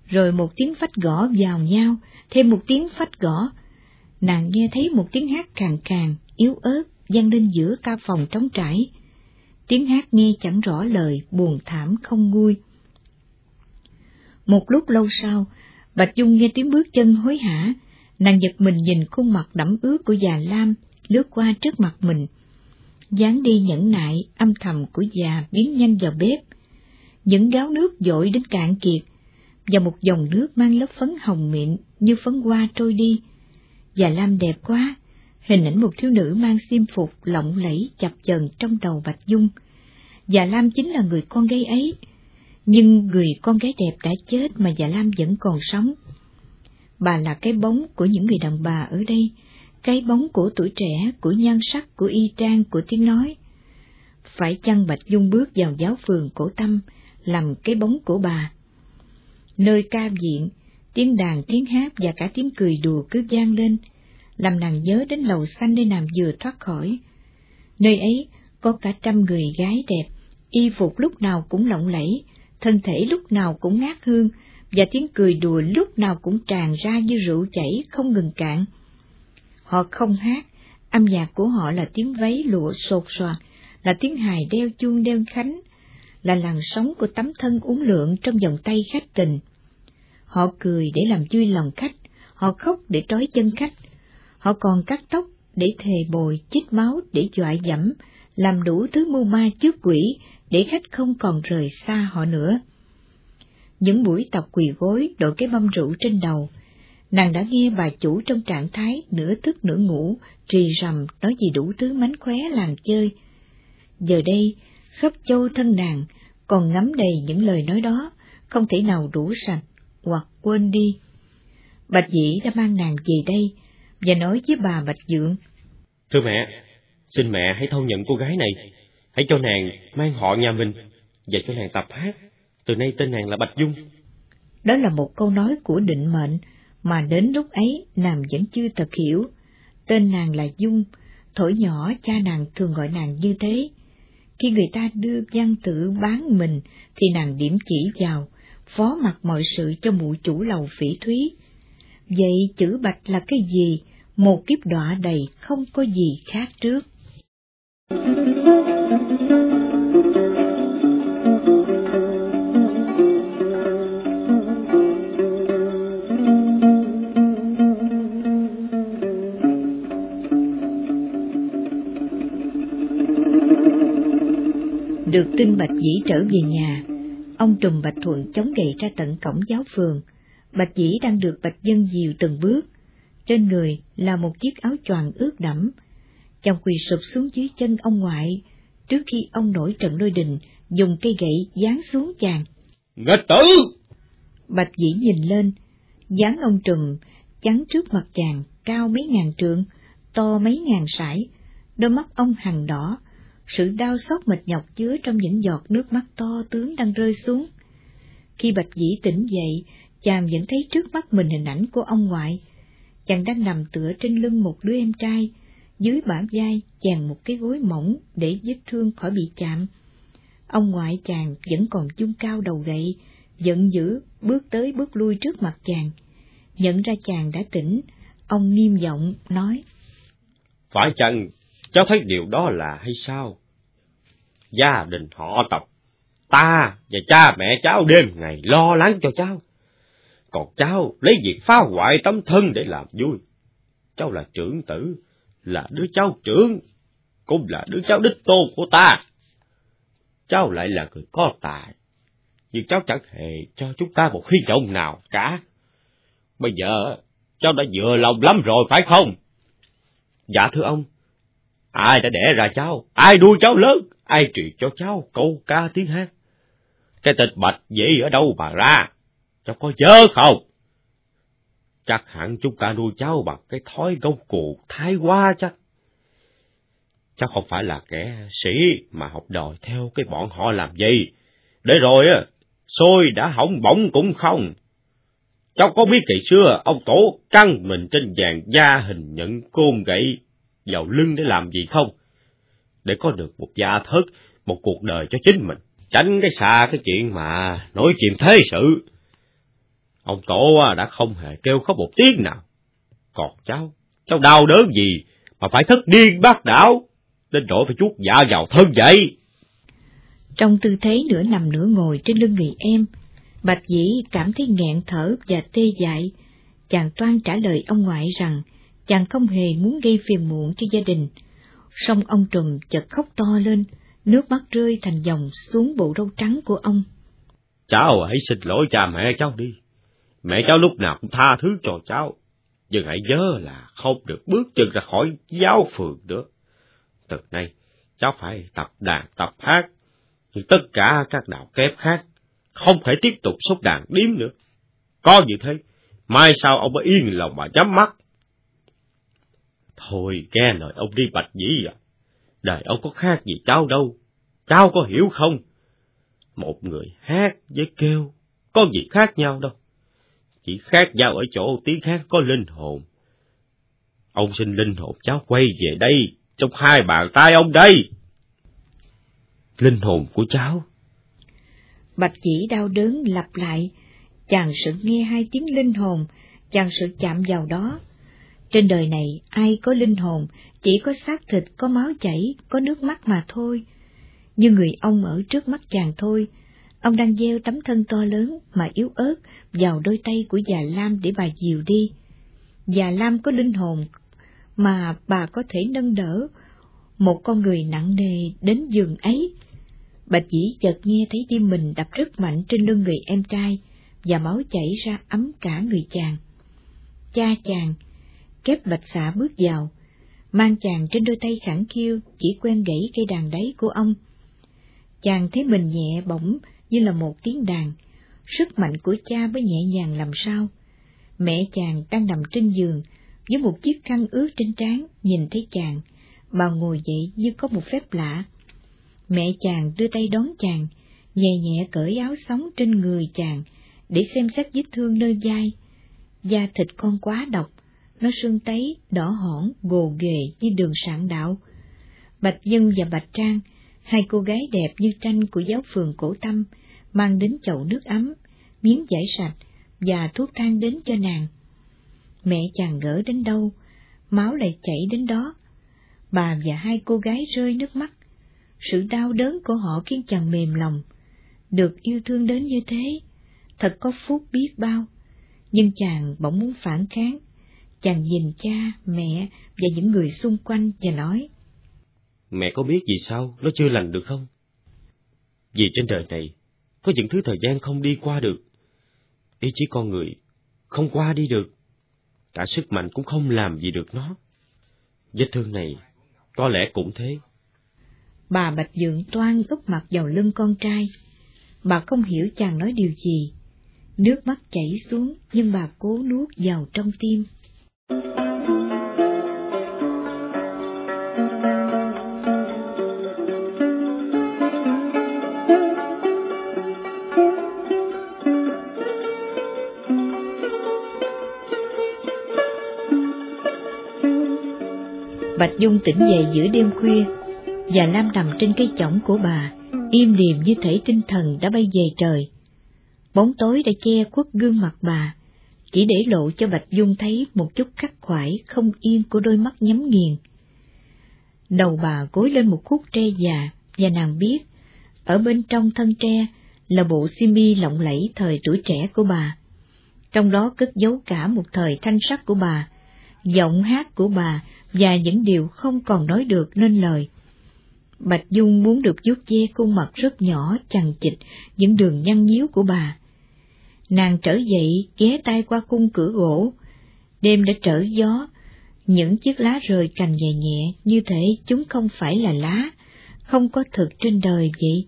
S2: rồi một tiếng phách gõ vào nhau, thêm một tiếng phách gõ. Nàng nghe thấy một tiếng hát càng càng, yếu ớt, vang lên giữa ca phòng trống trải. Tiếng hát nghe chẳng rõ lời, buồn thảm không nguôi. Một lúc lâu sau, Bạch Dung nghe tiếng bước chân hối hả, nàng giật mình nhìn khuôn mặt đẫm ướt của già Lam lướt qua trước mặt mình. dáng đi nhẫn nại, âm thầm của già biến nhanh vào bếp. Những gáo nước dội đến cạn kiệt, và một dòng nước mang lớp phấn hồng mịn như phấn hoa trôi đi. Già Lam đẹp quá, hình ảnh một thiếu nữ mang xiêm phục lộng lẫy chập chờn trong đầu Bạch Dung. Già Lam chính là người con gái ấy, nhưng người con gái đẹp đã chết mà Già Lam vẫn còn sống. Bà là cái bóng của những người đàn bà ở đây, cái bóng của tuổi trẻ, của nhan sắc, của y trang, của tiếng nói. Phải chăng Bạch Dung bước vào giáo phường cổ tâm, làm cái bóng của bà? Nơi ca diện, tiếng đàn, tiếng hát và cả tiếng cười đùa cứ vang lên, làm nàng nhớ đến lầu xanh nơi nàng vừa thoát khỏi. Nơi ấy có cả trăm người gái đẹp, y phục lúc nào cũng lộng lẫy, thân thể lúc nào cũng ngát hương, và tiếng cười đùa lúc nào cũng tràn ra như rượu chảy không ngừng cạn. Họ không hát, âm nhạc của họ là tiếng váy lụa sột soạt, là tiếng hài đeo chuông đeo khánh, là làn sóng của tấm thân uốn lượn trong vòng tay khách tình. Họ cười để làm vui lòng khách, họ khóc để trói chân khách, họ còn cắt tóc để thề bồi, chích máu để dọa dẫm, làm đủ thứ mưu ma trước quỷ để khách không còn rời xa họ nữa. Những buổi tập quỳ gối đội cái mâm rượu trên đầu, nàng đã nghe bà chủ trong trạng thái nửa thức nửa ngủ, trì rầm nói gì đủ thứ mánh khóe làng chơi. Giờ đây, khắp châu thân nàng còn ngắm đầy những lời nói đó, không thể nào đủ sạch hoặc quên đi. Bạch Dĩ đã mang nàng về đây và nói với bà Bạch Dượng.
S3: Thưa mẹ, xin mẹ hãy thâu nhận cô gái này, hãy cho nàng mang họ nhà mình và cho nàng tập hát. Từ nay tên nàng là Bạch Dung.
S2: Đó là một câu nói của định mệnh mà đến lúc ấy nàng vẫn chưa thật hiểu. Tên nàng là Dung, thổi nhỏ cha nàng thường gọi nàng như thế. Khi người ta đưa văn tử bán mình thì nàng điểm chỉ vào, phó mặt mọi sự cho mụ chủ lầu phỉ thúy. Vậy chữ bạch là cái gì? Một kiếp đọa đầy không có gì khác trước. Được tin Bạch Dĩ trở về nhà, ông Trùm Bạch Thuận chống gậy ra tận cổng giáo phường. Bạch Dĩ đang được Bạch Dân dìu từng bước. Trên người là một chiếc áo choàng ướt đẫm. Chàng quỳ sụp xuống dưới chân ông ngoại, trước khi ông nổi trận lôi đình, dùng cây gậy giáng xuống chàng.
S3: Nghịch tử!
S2: Bạch Dĩ nhìn lên, dáng ông Trùm chắn trước mặt chàng, cao mấy ngàn trượng, to mấy ngàn sải, đôi mắt ông hằng đỏ, sự đau xót mệt nhọc chứa trong những giọt nước mắt to tướng đang rơi xuống. Khi Bạch Dĩ tỉnh dậy, chàng vẫn thấy trước mắt mình hình ảnh của ông ngoại. Chàng đang nằm tựa trên lưng một đứa em trai, dưới bả vai chàng một cái gối mỏng để vết thương khỏi bị chạm. Ông ngoại chàng vẫn còn chung cao đầu gậy, giận dữ bước tới bước lui trước mặt chàng. Nhận ra chàng đã tỉnh, ông nghiêm giọng nói.
S3: Phải chăng cháu thấy điều đó là hay sao? Gia đình họ tộc, ta và cha mẹ cháu đêm ngày lo lắng cho cháu. Còn cháu lấy việc phá hoại tấm thân để làm vui. Cháu là trưởng tử, là đứa cháu trưởng, cũng là đứa cháu đích tôn của ta. Cháu lại là người có tài, nhưng cháu chẳng hề cho chúng ta một hy vọng nào cả. Bây giờ, cháu đã vừa lòng lắm rồi, phải không? Dạ thưa ông, ai đã đẻ ra cháu, ai nuôi cháu lớn, ai truyền cho cháu câu ca tiếng hát. Cái tên bạch dĩ ở đâu mà ra, cháu có nhớ không? Chắc hẳn chúng ta nuôi cháu bằng cái thói gông cụ thái quá chắc. Cháu không phải là kẻ sĩ mà học đòi theo cái bọn họ làm gì. Để rồi á, xôi đã hỏng bỏng cũng không. Cháu có biết ngày xưa ông tổ căng mình trên vàng da hình nhận côn gậy vào lưng để làm gì không? Để có được một gia thất, một cuộc đời cho chính mình. Tránh cái xa cái chuyện mà nổi chuyện thế sự. Ông tổ đã không hề kêu khóc một tiếng nào. Còn cháu, cháu đau đớn gì mà phải thất điên bác đảo, đến nỗi phải chuốt dạ vào thân vậy.
S2: Trong tư thế nửa nằm nửa ngồi trên lưng người em, Bạch Dĩ cảm thấy nghẹn thở và tê dại. Chàng toan trả lời ông ngoại rằng chàng không hề muốn gây phiền muộn cho gia đình. Song ông Trùm chợt khóc to lên, nước mắt rơi thành dòng xuống bộ râu trắng của ông.
S3: Cháu hãy xin lỗi cha mẹ cháu đi. Mẹ cháu lúc nào cũng tha thứ cho cháu. Nhưng hãy nhớ là không được bước chân ra khỏi giáo phường nữa. Từ nay, cháu phải tập đàn tập hát. Nhưng tất cả các đạo kép khác không thể tiếp tục xúc đàn điếm nữa. Có như thế, mai sau ông mới yên lòng mà nhắm mắt. Thôi nghe lời ông đi bạch dĩ à. Đời ông có khác gì cháu đâu. Cháu có hiểu không? Một người hát với kêu, có gì khác nhau đâu. Chỉ khác nhau ở chỗ tiếng hát có linh hồn. Ông xin linh hồn cháu quay về đây, trong hai bàn tay ông đây. Linh hồn của cháu.
S2: Bạch chỉ đau đớn lặp lại, chàng sự nghe hai tiếng linh hồn, chàng sự chạm vào đó. Trên đời này ai có linh hồn, chỉ có xác thịt, có máu chảy, có nước mắt mà thôi. Như người ông ở trước mắt chàng thôi, ông đang gieo tấm thân to lớn mà yếu ớt vào đôi tay của già Lam để bà dìu đi. Già Lam có linh hồn mà bà có thể nâng đỡ một con người nặng nề đến giường ấy. Bạch dĩ chợt nghe thấy tim mình đập rất mạnh trên lưng người em trai, và máu chảy ra ấm cả người chàng. Cha chàng, kép bạch xạ bước vào, mang chàng trên đôi tay khẳng khiu chỉ quen gãy cây đàn đáy của ông. Chàng thấy mình nhẹ bỗng như là một tiếng đàn, sức mạnh của cha mới nhẹ nhàng làm sao. Mẹ chàng đang nằm trên giường, với một chiếc khăn ướt trên trán, nhìn thấy chàng, bà ngồi dậy như có một phép lạ. Mẹ chàng đưa tay đón chàng, nhẹ nhẹ cởi áo sóng trên người chàng, để xem xét vết thương nơi vai. Da thịt con quá độc, nó sưng tấy, đỏ hỏn, gồ ghề như đường sạn đạo. Bạch Dân và Bạch Trang, hai cô gái đẹp như tranh của giáo phường cổ tâm, mang đến chậu nước ấm, miếng giải sạch và thuốc thang đến cho nàng. Mẹ chàng gỡ đến đâu, máu lại chảy đến đó. Bà và hai cô gái rơi nước mắt. Sự đau đớn của họ khiến chàng mềm lòng. Được yêu thương đến như thế, thật có phúc biết bao. Nhưng chàng bỗng muốn phản kháng. Chàng nhìn cha, mẹ và những người xung quanh và nói.
S3: Mẹ có biết vì sao nó chưa lành được không? Vì trên đời này, có những thứ thời gian không đi qua được. Ý chí con người không qua đi được. Cả sức mạnh cũng không làm gì được nó. Vết thương này có lẽ cũng thế.
S2: Bà Bạch Dượng toan úp mặt vào lưng con trai. Bà không hiểu chàng nói điều gì. Nước mắt chảy xuống nhưng bà cố nuốt vào trong tim. Bạch Dung tỉnh dậy giữa đêm khuya, và Lam nằm trên cây chõng của bà, im điềm như thể tinh thần đã bay về trời. Bóng tối đã che khuất gương mặt bà, chỉ để lộ cho Bạch Dung thấy một chút khắc khoải không yên của đôi mắt nhắm nghiền. Đầu bà gối lên một khúc tre già, và nàng biết, ở bên trong thân tre là bộ simi lộng lẫy thời tuổi trẻ của bà. Trong đó cất giấu cả một thời thanh sắc của bà, giọng hát của bà và những điều không còn nói được nên lời. Bạch Dung muốn được vuốt ve khuôn mặt rất nhỏ chằng chịt những đường nhăn nhíu của bà. Nàng trở dậy ghé tay qua cung cửa gỗ, đêm đã trở gió, những chiếc lá rơi cành nhẹ nhẹ như thể chúng không phải là lá, không có thực trên đời vậy.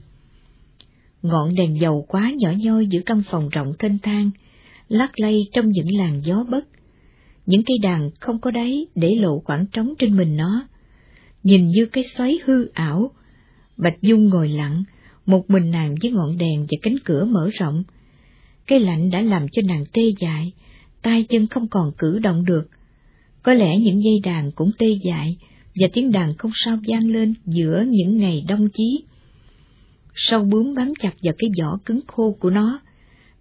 S2: Ngọn đèn dầu quá nhỏ nhoi giữa căn phòng rộng thênh thang, lắc lay trong những làn gió bất. Những cây đàn không có đáy để lộ khoảng trống trên mình nó. Nhìn như cái xoáy hư ảo. Bạch Dung ngồi lặng, một mình nàng với ngọn đèn và cánh cửa mở rộng. Cái lạnh đã làm cho nàng tê dại, tay chân không còn cử động được. Có lẽ những dây đàn cũng tê dại, và tiếng đàn không sao vang lên giữa những ngày đông chí. Sâu bướm bám chặt vào cái vỏ cứng khô của nó,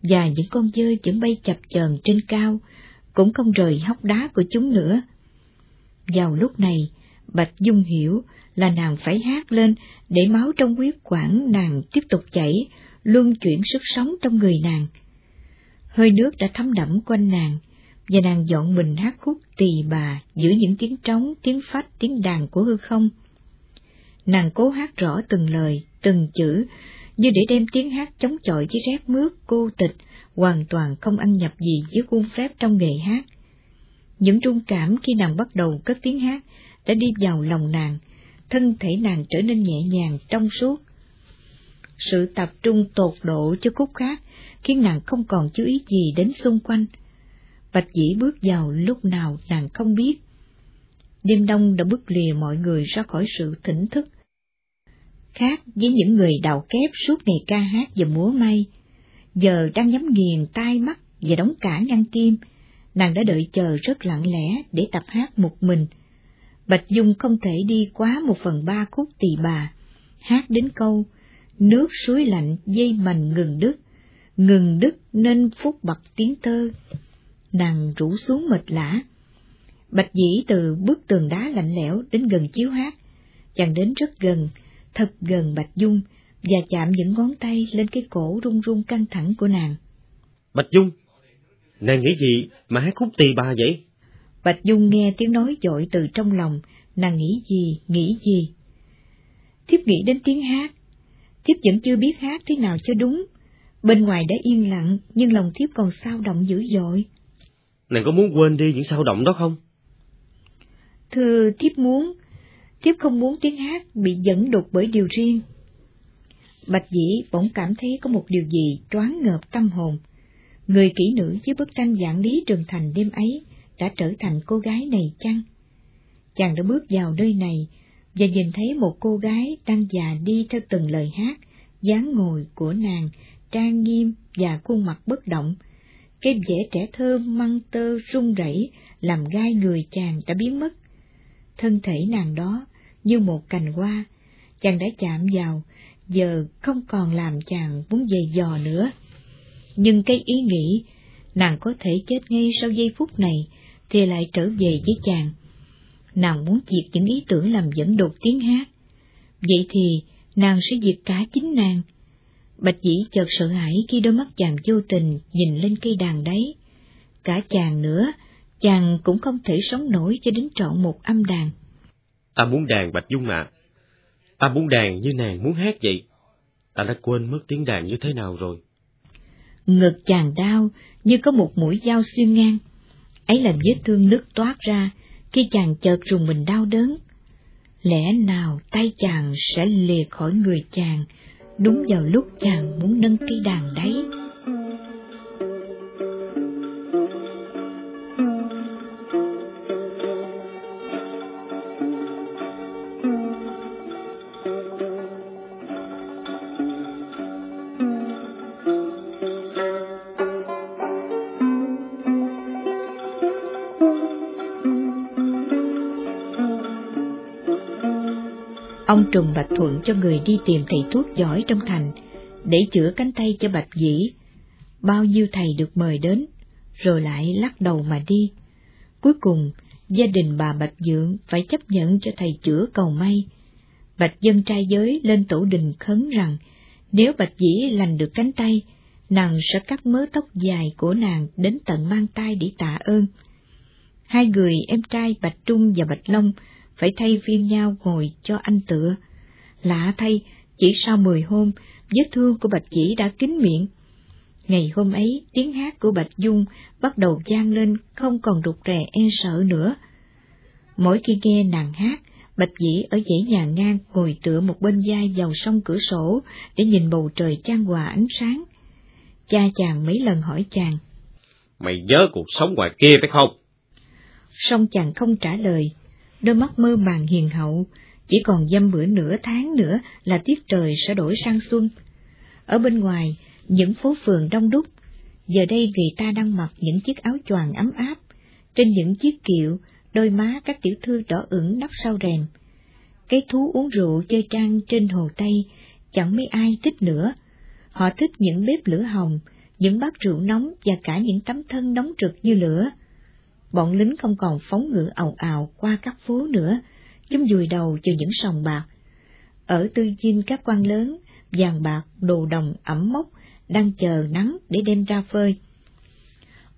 S2: và những con dơi vẫn bay chập chờn trên cao, cũng không rời hốc đá của chúng nữa. Vào lúc này, Bạch Dung hiểu là nàng phải hát lên để máu trong huyết quản nàng tiếp tục chảy, luân chuyển sức sống trong người nàng. Hơi nước đã thấm đẫm quanh nàng, và nàng dọn mình hát khúc tỳ bà giữa những tiếng trống, tiếng phách, tiếng đàn của hư không. Nàng cố hát rõ từng lời, từng chữ, như để đem tiếng hát chống chọi với rét mướt, cô tịch, hoàn toàn không ăn nhập gì với khuôn phép trong nghề hát. Những trung cảm khi nàng bắt đầu cất tiếng hát đã đi vào lòng nàng, thân thể nàng trở nên nhẹ nhàng, trong suốt. Sự tập trung tột độ cho khúc khác khiến nàng không còn chú ý gì đến xung quanh. Bạch dĩ bước vào lúc nào nàng không biết. Đêm đông đã bước lìa mọi người ra khỏi sự thỉnh thức. Khác với những người đào kép suốt ngày ca hát và múa may, giờ đang nhắm nghiền tai mắt và đóng cả ngăn kim, nàng đã đợi chờ rất lặng lẽ để tập hát một mình. Bạch Dung không thể đi quá một phần ba khúc tỳ bà, hát đến câu, nước suối lạnh dây mành ngừng đứt, ngừng đứt nên phút bật tiếng tơ. Nàng rủ xuống mệt lã. Bạch dĩ từ bức tường đá lạnh lẽo đến gần chiếu hát, chàng đến rất gần, thật gần Bạch Dung, và chạm những ngón tay lên cái cổ run run căng thẳng của nàng.
S3: Bạch Dung, nàng nghĩ gì mà hát khúc tỳ bà vậy?
S2: Bạch Dung nghe tiếng nói dội từ trong lòng, nàng nghĩ gì, nghĩ gì? Thiếp nghĩ đến tiếng hát, thiếp vẫn chưa biết hát thế nào cho đúng. Bên ngoài đã yên lặng, nhưng lòng thiếp còn sao động dữ dội.
S3: Nàng có muốn quên đi những sao động đó không?
S2: Thưa thiếp muốn, thiếp không muốn tiếng hát bị dẫn đục bởi điều riêng. Bạch Dĩ bỗng cảm thấy có một điều gì choáng ngợp tâm hồn. Người kỹ nữ với bức tranh giảng lý trường thành đêm ấy đã trở thành cô gái này chăng? Chàng đã bước vào nơi này và nhìn thấy một cô gái đang già đi theo từng lời hát, dáng ngồi của nàng, trang nghiêm và khuôn mặt bất động. Cái vẻ trẻ thơ măng tơ rung rẩy làm gai người chàng đã biến mất. Thân thể nàng đó như một cành hoa, chàng đã chạm vào, giờ không còn làm chàng muốn về dò nữa. Nhưng cái ý nghĩ, nàng có thể chết ngay sau giây phút này, thì lại trở về với chàng. Nàng muốn diệt những ý tưởng làm dẫn đột tiếng hát. Vậy thì nàng sẽ diệt cả chính nàng. Bạch dĩ chợt sợ hãi khi đôi mắt chàng vô tình nhìn lên cây đàn đấy. Cả chàng nữa, chàng cũng không thể sống nổi cho đến trọn một âm đàn.
S3: Ta muốn đàn Bạch Dung ạ. Ta muốn đàn như nàng muốn hát vậy. Ta đã quên mất tiếng đàn như thế nào rồi.
S2: Ngực chàng đau như có một mũi dao xuyên ngang. Ấy là vết thương nứt toát ra khi chàng chợt rùng mình đau đớn. Lẽ nào tay chàng sẽ lìa khỏi người chàng đúng vào lúc chàng muốn nâng cây đàn đấy? Ông trùng Bạch Thuận cho người đi tìm thầy thuốc giỏi trong thành, để chữa cánh tay cho Bạch Dĩ. Bao nhiêu thầy được mời đến, rồi lại lắc đầu mà đi. Cuối cùng, gia đình bà Bạch Dượng phải chấp nhận cho thầy chữa cầu may. Bạch dân trai giới lên tổ đình khấn rằng, nếu Bạch Dĩ lành được cánh tay, nàng sẽ cắt mớ tóc dài của nàng đến tận mang tay để tạ ơn. Hai người em trai Bạch Trung và Bạch Long phải thay phiên nhau ngồi cho anh tựa. Lạ thay, chỉ sau mười hôm, vết thương của Bạch Chỉ đã kín miệng. Ngày hôm ấy, tiếng hát của Bạch Dung bắt đầu gian lên không còn rụt rè e sợ nữa. Mỗi khi nghe nàng hát, Bạch Dĩ ở dãy nhà ngang ngồi tựa một bên vai vào sông cửa sổ để nhìn bầu trời chan hòa ánh sáng. Cha chàng mấy lần hỏi chàng.
S3: Mày nhớ cuộc sống ngoài kia phải không?
S2: Song chàng không trả lời, đôi mắt mơ màng hiền hậu, chỉ còn dăm bữa nửa tháng nữa là tiết trời sẽ đổi sang xuân. Ở bên ngoài, những phố phường đông đúc, giờ đây người ta đang mặc những chiếc áo choàng ấm áp, trên những chiếc kiệu, đôi má các tiểu thư đỏ ửng nắp sau rèm. Cái thú uống rượu chơi trang trên hồ Tây, chẳng mấy ai thích nữa. Họ thích những bếp lửa hồng, những bát rượu nóng và cả những tấm thân nóng trực như lửa. Bọn lính không còn phóng ngựa ầu ào qua các phố nữa, chúng dùi đầu cho những sòng bạc. Ở tư dinh các quan lớn, vàng bạc, đồ đồng ẩm mốc, đang chờ nắng để đem ra phơi.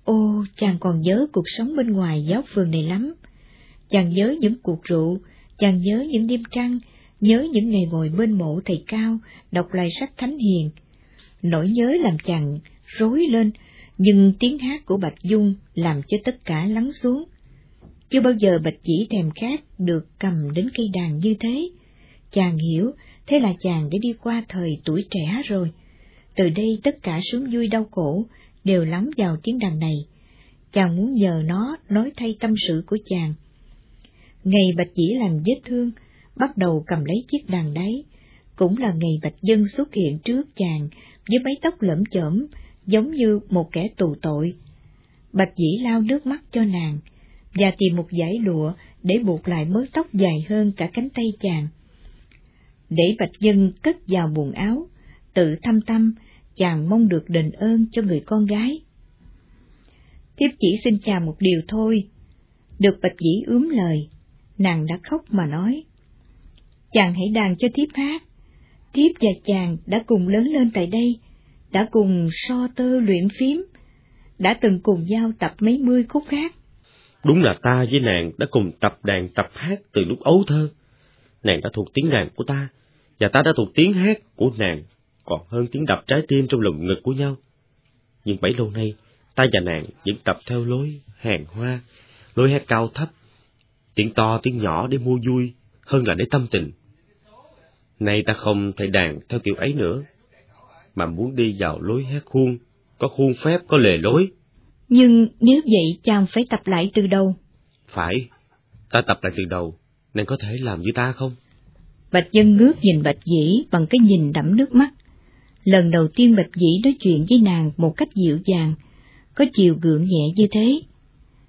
S2: Ô, chàng còn nhớ cuộc sống bên ngoài giáo phường này lắm. Chàng nhớ những cuộc rượu, chàng nhớ những đêm trăng, nhớ những ngày ngồi bên mộ thầy cao, đọc lại sách thánh hiền. Nỗi nhớ làm chàng rối lên, nhưng tiếng hát của Bạch Dung làm cho tất cả lắng xuống. Chưa bao giờ Bạch Chỉ thèm khát được cầm đến cây đàn như thế. Chàng hiểu, thế là chàng đã đi qua thời tuổi trẻ rồi. Từ đây tất cả sướng vui đau khổ đều lắng vào tiếng đàn này. Chàng muốn nhờ nó nói thay tâm sự của chàng. Ngày Bạch Chỉ làm vết thương, bắt đầu cầm lấy chiếc đàn đáy, cũng là ngày Bạch Dân xuất hiện trước chàng với mái tóc lẫm chởm, giống như một kẻ tù tội. Bạch Dĩ lau nước mắt cho nàng, và tìm một dải lụa để buộc lại mớ tóc dài hơn cả cánh tay chàng. Để Bạch Dân cất vào buồn áo, tự thăm tâm, chàng mong được đền ơn cho người con gái. Thiếp chỉ xin chàng một điều thôi. Được Bạch Dĩ ướm lời, nàng đã khóc mà nói. Chàng hãy đàn cho thiếp hát. Thiếp và chàng đã cùng lớn lên tại đây, đã cùng so tơ luyện phím, đã từng cùng nhau tập mấy mươi khúc hát.
S3: Đúng là ta với nàng đã cùng tập đàn tập hát từ lúc ấu thơ. Nàng đã thuộc tiếng đàn của ta, và ta đã thuộc tiếng hát của nàng, còn hơn tiếng đập trái tim trong lồng ngực của nhau. Nhưng bấy lâu nay, ta và nàng vẫn tập theo lối hàng hoa, lối hát cao thấp, tiếng to tiếng nhỏ để mua vui hơn là để tâm tình. Nay ta không thể đàn theo kiểu ấy nữa, mà muốn đi vào lối hát khuôn, có khuôn phép, có lề lối.
S2: Nhưng nếu vậy chàng phải tập lại từ đầu.
S3: Phải, ta tập lại từ đầu, nên có thể làm như ta không?
S2: Bạch Dân ngước nhìn Bạch Dĩ bằng cái nhìn đẫm nước mắt. Lần đầu tiên Bạch Dĩ nói chuyện với nàng một cách dịu dàng, có chiều gượng nhẹ như thế.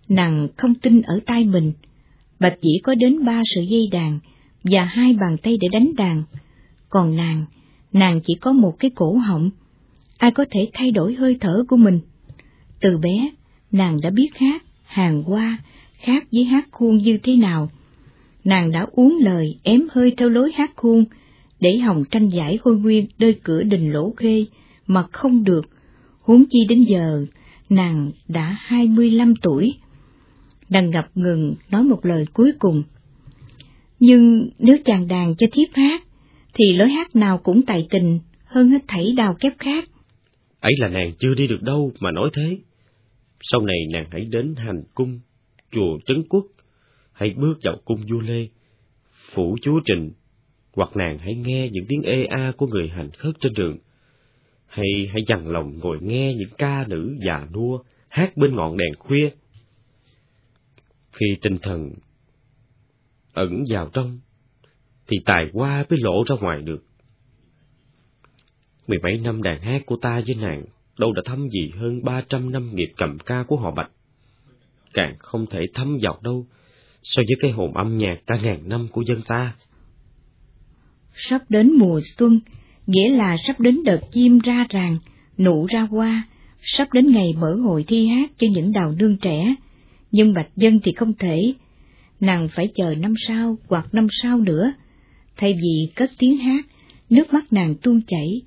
S2: Nàng không tin ở tai mình. Bạch Dĩ có đến ba sợi dây đàn và hai bàn tay để đánh đàn. Còn nàng, nàng chỉ có một cái cổ họng. Ai có thể thay đổi hơi thở của mình? Từ bé, nàng đã biết hát, hàng hoa, khác với hát khuôn như thế nào. Nàng đã uống lời ém hơi theo lối hát khuôn, để hồng tranh giải khôi nguyên nơi cửa đình lỗ khê, mà không được, huống chi đến giờ, nàng đã hai mươi lăm tuổi. Nàng ngập ngừng nói một lời cuối cùng. Nhưng nếu chàng đàn cho thiếp hát, thì lối hát nào cũng tài tình hơn hết thảy đào kép khác.
S3: Ấy là nàng chưa đi được đâu mà nói thế. Sau này nàng hãy đến hành cung, chùa Trấn Quốc, hãy bước vào cung vua Lê, phủ chúa Trình, hoặc nàng hãy nghe những tiếng ê a của người hành khất trên đường, hay hãy dằn lòng ngồi nghe những ca nữ già nua hát bên ngọn đèn khuya. Khi tinh thần ẩn vào trong, thì tài hoa mới lộ ra ngoài được. Mười mấy năm đàn hát của ta với nàng đâu đã thấm gì hơn ba trăm năm nghiệp cầm ca của họ Bạch. Càng không thể thấm vào đâu so với cái hồn âm nhạc cả ngàn năm của dân ta.
S2: Sắp đến mùa xuân, nghĩa là sắp đến đợt chim ra ràng, nụ ra hoa, sắp đến ngày mở hội thi hát cho những đào nương trẻ, nhưng Bạch Dân thì không thể, nàng phải chờ năm sau hoặc năm sau nữa, thay vì cất tiếng hát, nước mắt nàng tuôn chảy.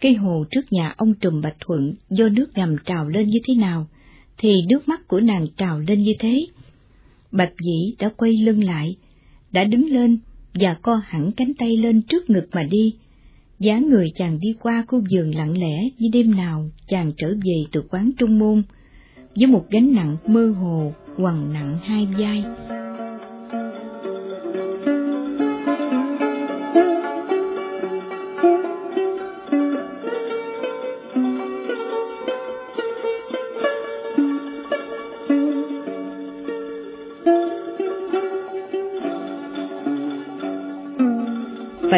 S2: Cây hồ trước nhà ông Trùm Bạch Thuận do nước ngầm trào lên như thế nào, thì nước mắt của nàng trào lên như thế. Bạch Dĩ đã quay lưng lại, đã đứng lên và co hẳn cánh tay lên trước ngực mà đi. dáng người chàng đi qua khu vườn lặng lẽ như đêm nào chàng trở về từ quán trung môn, với một gánh nặng mơ hồ quằn nặng hai vai.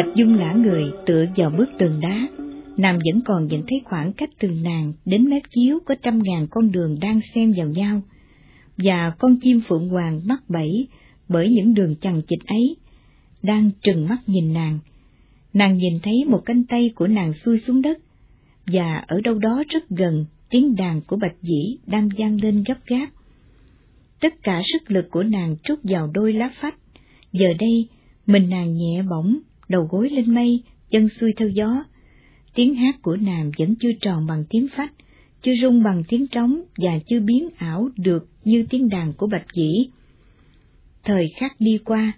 S2: Bạch Dung lã người tựa vào bước tường đá, Nam vẫn còn nhìn thấy khoảng cách từ nàng đến mép chiếu có trăm ngàn con đường đang xen vào nhau, và con chim phượng hoàng mắc bẫy bởi những đường chằng chịt ấy, đang trừng mắt nhìn nàng. Nàng nhìn thấy một cánh tay của nàng xuôi xuống đất, và ở đâu đó rất gần tiếng đàn của bạch dĩ đang vang lên gấp gáp. Tất cả sức lực của nàng trút vào đôi lá phách, giờ đây mình nàng nhẹ bỗng đầu gối lên mây, chân xuôi theo gió. Tiếng hát của nàng vẫn chưa tròn bằng tiếng phách, chưa rung bằng tiếng trống và chưa biến ảo được như tiếng đàn của bạch dĩ. Thời khắc đi qua,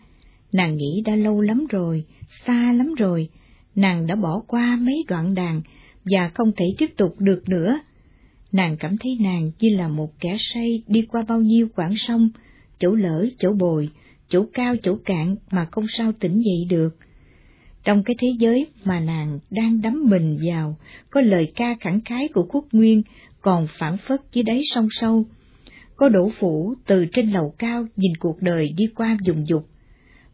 S2: nàng nghĩ đã lâu lắm rồi, xa lắm rồi, nàng đã bỏ qua mấy đoạn đàn và không thể tiếp tục được nữa. Nàng cảm thấy nàng như là một kẻ say đi qua bao nhiêu quãng sông, chỗ lỡ, chỗ bồi, chỗ cao, chỗ cạn mà không sao tỉnh dậy được. Trong cái thế giới mà nàng đang đắm mình vào, có lời ca khẳng khái của quốc nguyên còn phản phất dưới đáy sông sâu. Có đổ phủ từ trên lầu cao nhìn cuộc đời đi qua dùng dục.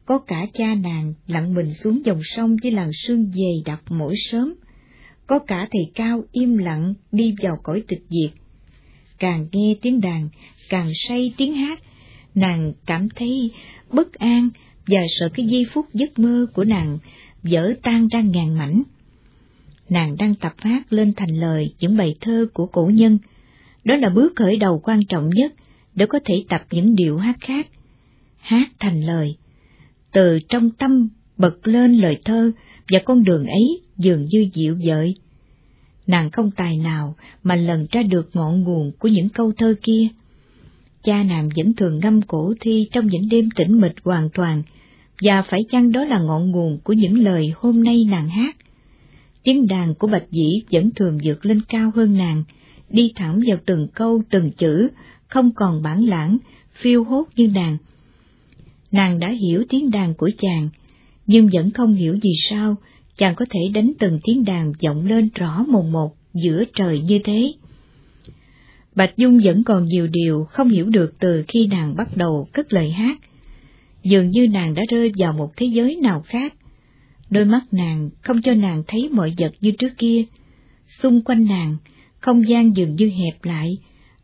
S2: Có cả cha nàng lặn mình xuống dòng sông với làn sương dày đặc mỗi sớm. Có cả thầy cao im lặng đi vào cõi tịch diệt. Càng nghe tiếng đàn, càng say tiếng hát, nàng cảm thấy bất an và sợ cái giây phút giấc mơ của nàng dở tan ra ngàn mảnh. Nàng đang tập hát lên thành lời những bài thơ của cổ nhân, đó là bước khởi đầu quan trọng nhất để có thể tập những điệu hát khác. Hát thành lời, từ trong tâm bật lên lời thơ và con đường ấy dường như dịu dợi. Nàng không tài nào mà lần ra được ngọn nguồn của những câu thơ kia. Cha nàng vẫn thường ngâm cổ thi trong những đêm tĩnh mịch hoàn toàn, và phải chăng đó là ngọn nguồn của những lời hôm nay nàng hát? Tiếng đàn của Bạch Dĩ vẫn thường vượt lên cao hơn nàng, đi thẳng vào từng câu từng chữ, không còn bản lãng, phiêu hốt như nàng. Nàng đã hiểu tiếng đàn của chàng, nhưng vẫn không hiểu vì sao chàng có thể đánh từng tiếng đàn vọng lên rõ mồn một giữa trời như thế. Bạch Dung vẫn còn nhiều điều không hiểu được từ khi nàng bắt đầu cất lời hát, dường như nàng đã rơi vào một thế giới nào khác. Đôi mắt nàng không cho nàng thấy mọi vật như trước kia. Xung quanh nàng, không gian dường như hẹp lại,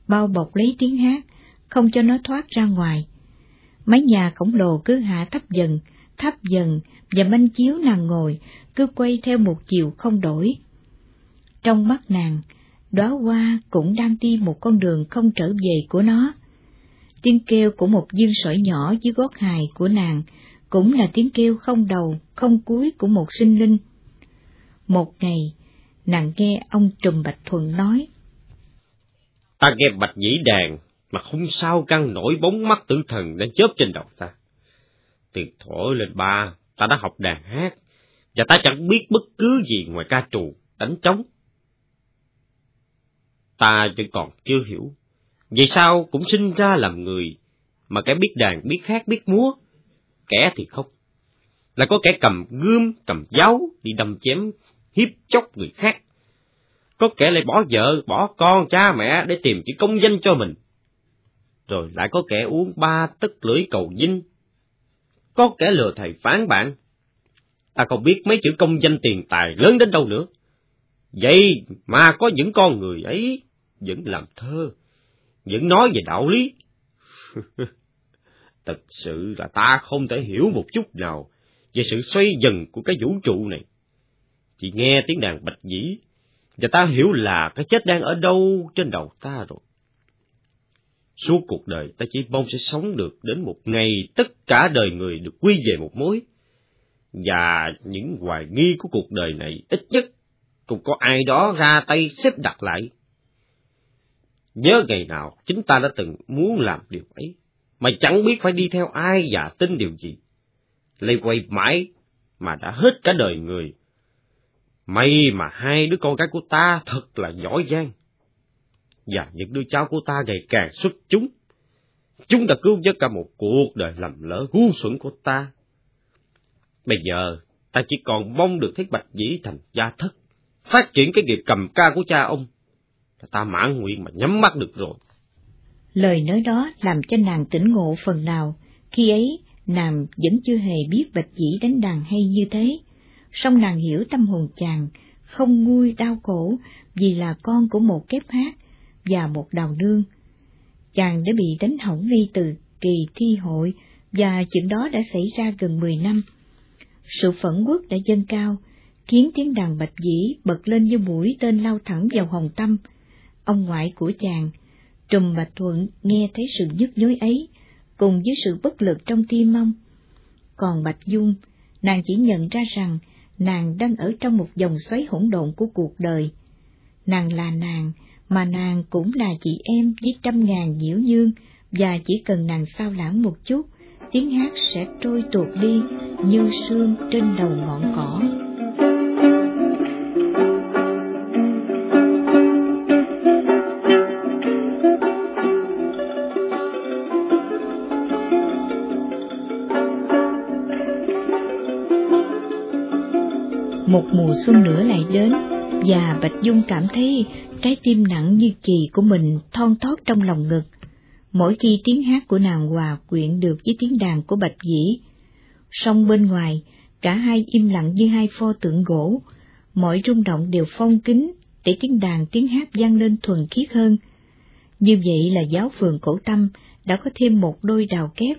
S2: bao bọc lấy tiếng hát, không cho nó thoát ra ngoài. Mái nhà khổng lồ cứ hạ thấp dần, thấp dần, và manh chiếu nàng ngồi, cứ quay theo một chiều không đổi. Trong mắt nàng, đóa hoa cũng đang đi một con đường không trở về của nó Tiếng kêu của một viên sỏi nhỏ dưới gót hài của nàng cũng là tiếng kêu không đầu, không cuối của một sinh linh. Một ngày, nàng nghe ông Trùm Bạch Thuần nói.
S3: Ta nghe bạch nhĩ đàn mà không sao căng nổi bóng mắt tử thần đang chớp trên đầu ta. Từ thuở lên ba, ta đã học đàn hát, và ta chẳng biết bất cứ gì ngoài ca trù, đánh trống. Ta vẫn còn chưa hiểu vì sao cũng sinh ra làm người, mà kẻ biết đàn, biết hát, biết múa, kẻ thì không. Là có kẻ cầm gươm, cầm giáo, đi đâm chém, hiếp chóc người khác. Có kẻ lại bỏ vợ, bỏ con, cha mẹ để tìm chữ công danh cho mình. Rồi lại có kẻ uống ba tức lưỡi cầu dinh. Có kẻ lừa thầy phán bạn. Ta không biết mấy chữ công danh tiền tài lớn đến đâu nữa. Vậy mà có những con người ấy vẫn làm thơ, vẫn nói về đạo lý. Thật sự là ta không thể hiểu một chút nào, về sự xoay dần của cái vũ trụ này. Chỉ nghe tiếng đàn bạch dĩ, và ta hiểu là cái chết đang ở đâu trên đầu ta rồi. Suốt cuộc đời ta chỉ mong sẽ sống được đến một ngày tất cả đời người được quy về một mối. Và những hoài nghi của cuộc đời này ít nhất cũng có ai đó ra tay xếp đặt lại. Nhớ ngày nào chính ta đã từng muốn làm điều ấy, mà chẳng biết phải đi theo ai và tin điều gì. Lây quay mãi mà đã hết cả đời người. May mà hai đứa con gái của ta thật là giỏi giang. Và những đứa cháu của ta ngày càng xuất chúng. Chúng đã cứu vớt cả một cuộc đời lầm lỡ ngu xuẩn của ta. Bây giờ, ta chỉ còn mong được thấy Bạch Dĩ thành gia thất, phát triển cái nghiệp cầm ca của cha ông. Ta mãn nguyện mà nhắm mắt được rồi.
S2: Lời nói đó làm cho nàng tỉnh ngộ phần nào, khi ấy nàng vẫn chưa hề biết Bạch Dĩ đánh đàn hay như thế. Song nàng hiểu tâm hồn chàng, không nguôi đau khổ vì là con của một kép hát và một đào nương. Chàng đã bị đánh hỏng ngay từ kỳ thi hội và chuyện đó đã xảy ra gần 10 năm. Sự phẫn quốc đã dâng cao, khiến tiếng đàn bạch dĩ bật lên như mũi tên lao thẳng vào hồng tâm. Ông ngoại của chàng, Trùm Bạch Thuận nghe thấy sự nhức nhối ấy, cùng với sự bất lực trong tim ông. Còn Bạch Dung, nàng chỉ nhận ra rằng nàng đang ở trong một dòng xoáy hỗn độn của cuộc đời. Nàng là nàng, mà nàng cũng là chị em với trăm ngàn nhiễu dương, và chỉ cần nàng sao lãng một chút, tiếng hát sẽ trôi tuột đi như sương trên đầu ngọn cỏ. Một mùa xuân nữa lại đến, và Bạch Dung cảm thấy trái tim nặng như chì của mình thon thót trong lòng ngực. Mỗi khi tiếng hát của nàng hòa quyện được với tiếng đàn của Bạch Dĩ, song bên ngoài, cả hai im lặng như hai pho tượng gỗ, mọi rung động đều phong kính để tiếng đàn tiếng hát vang lên thuần khiết hơn. Như vậy là giáo phường cổ tâm đã có thêm một đôi đào kép,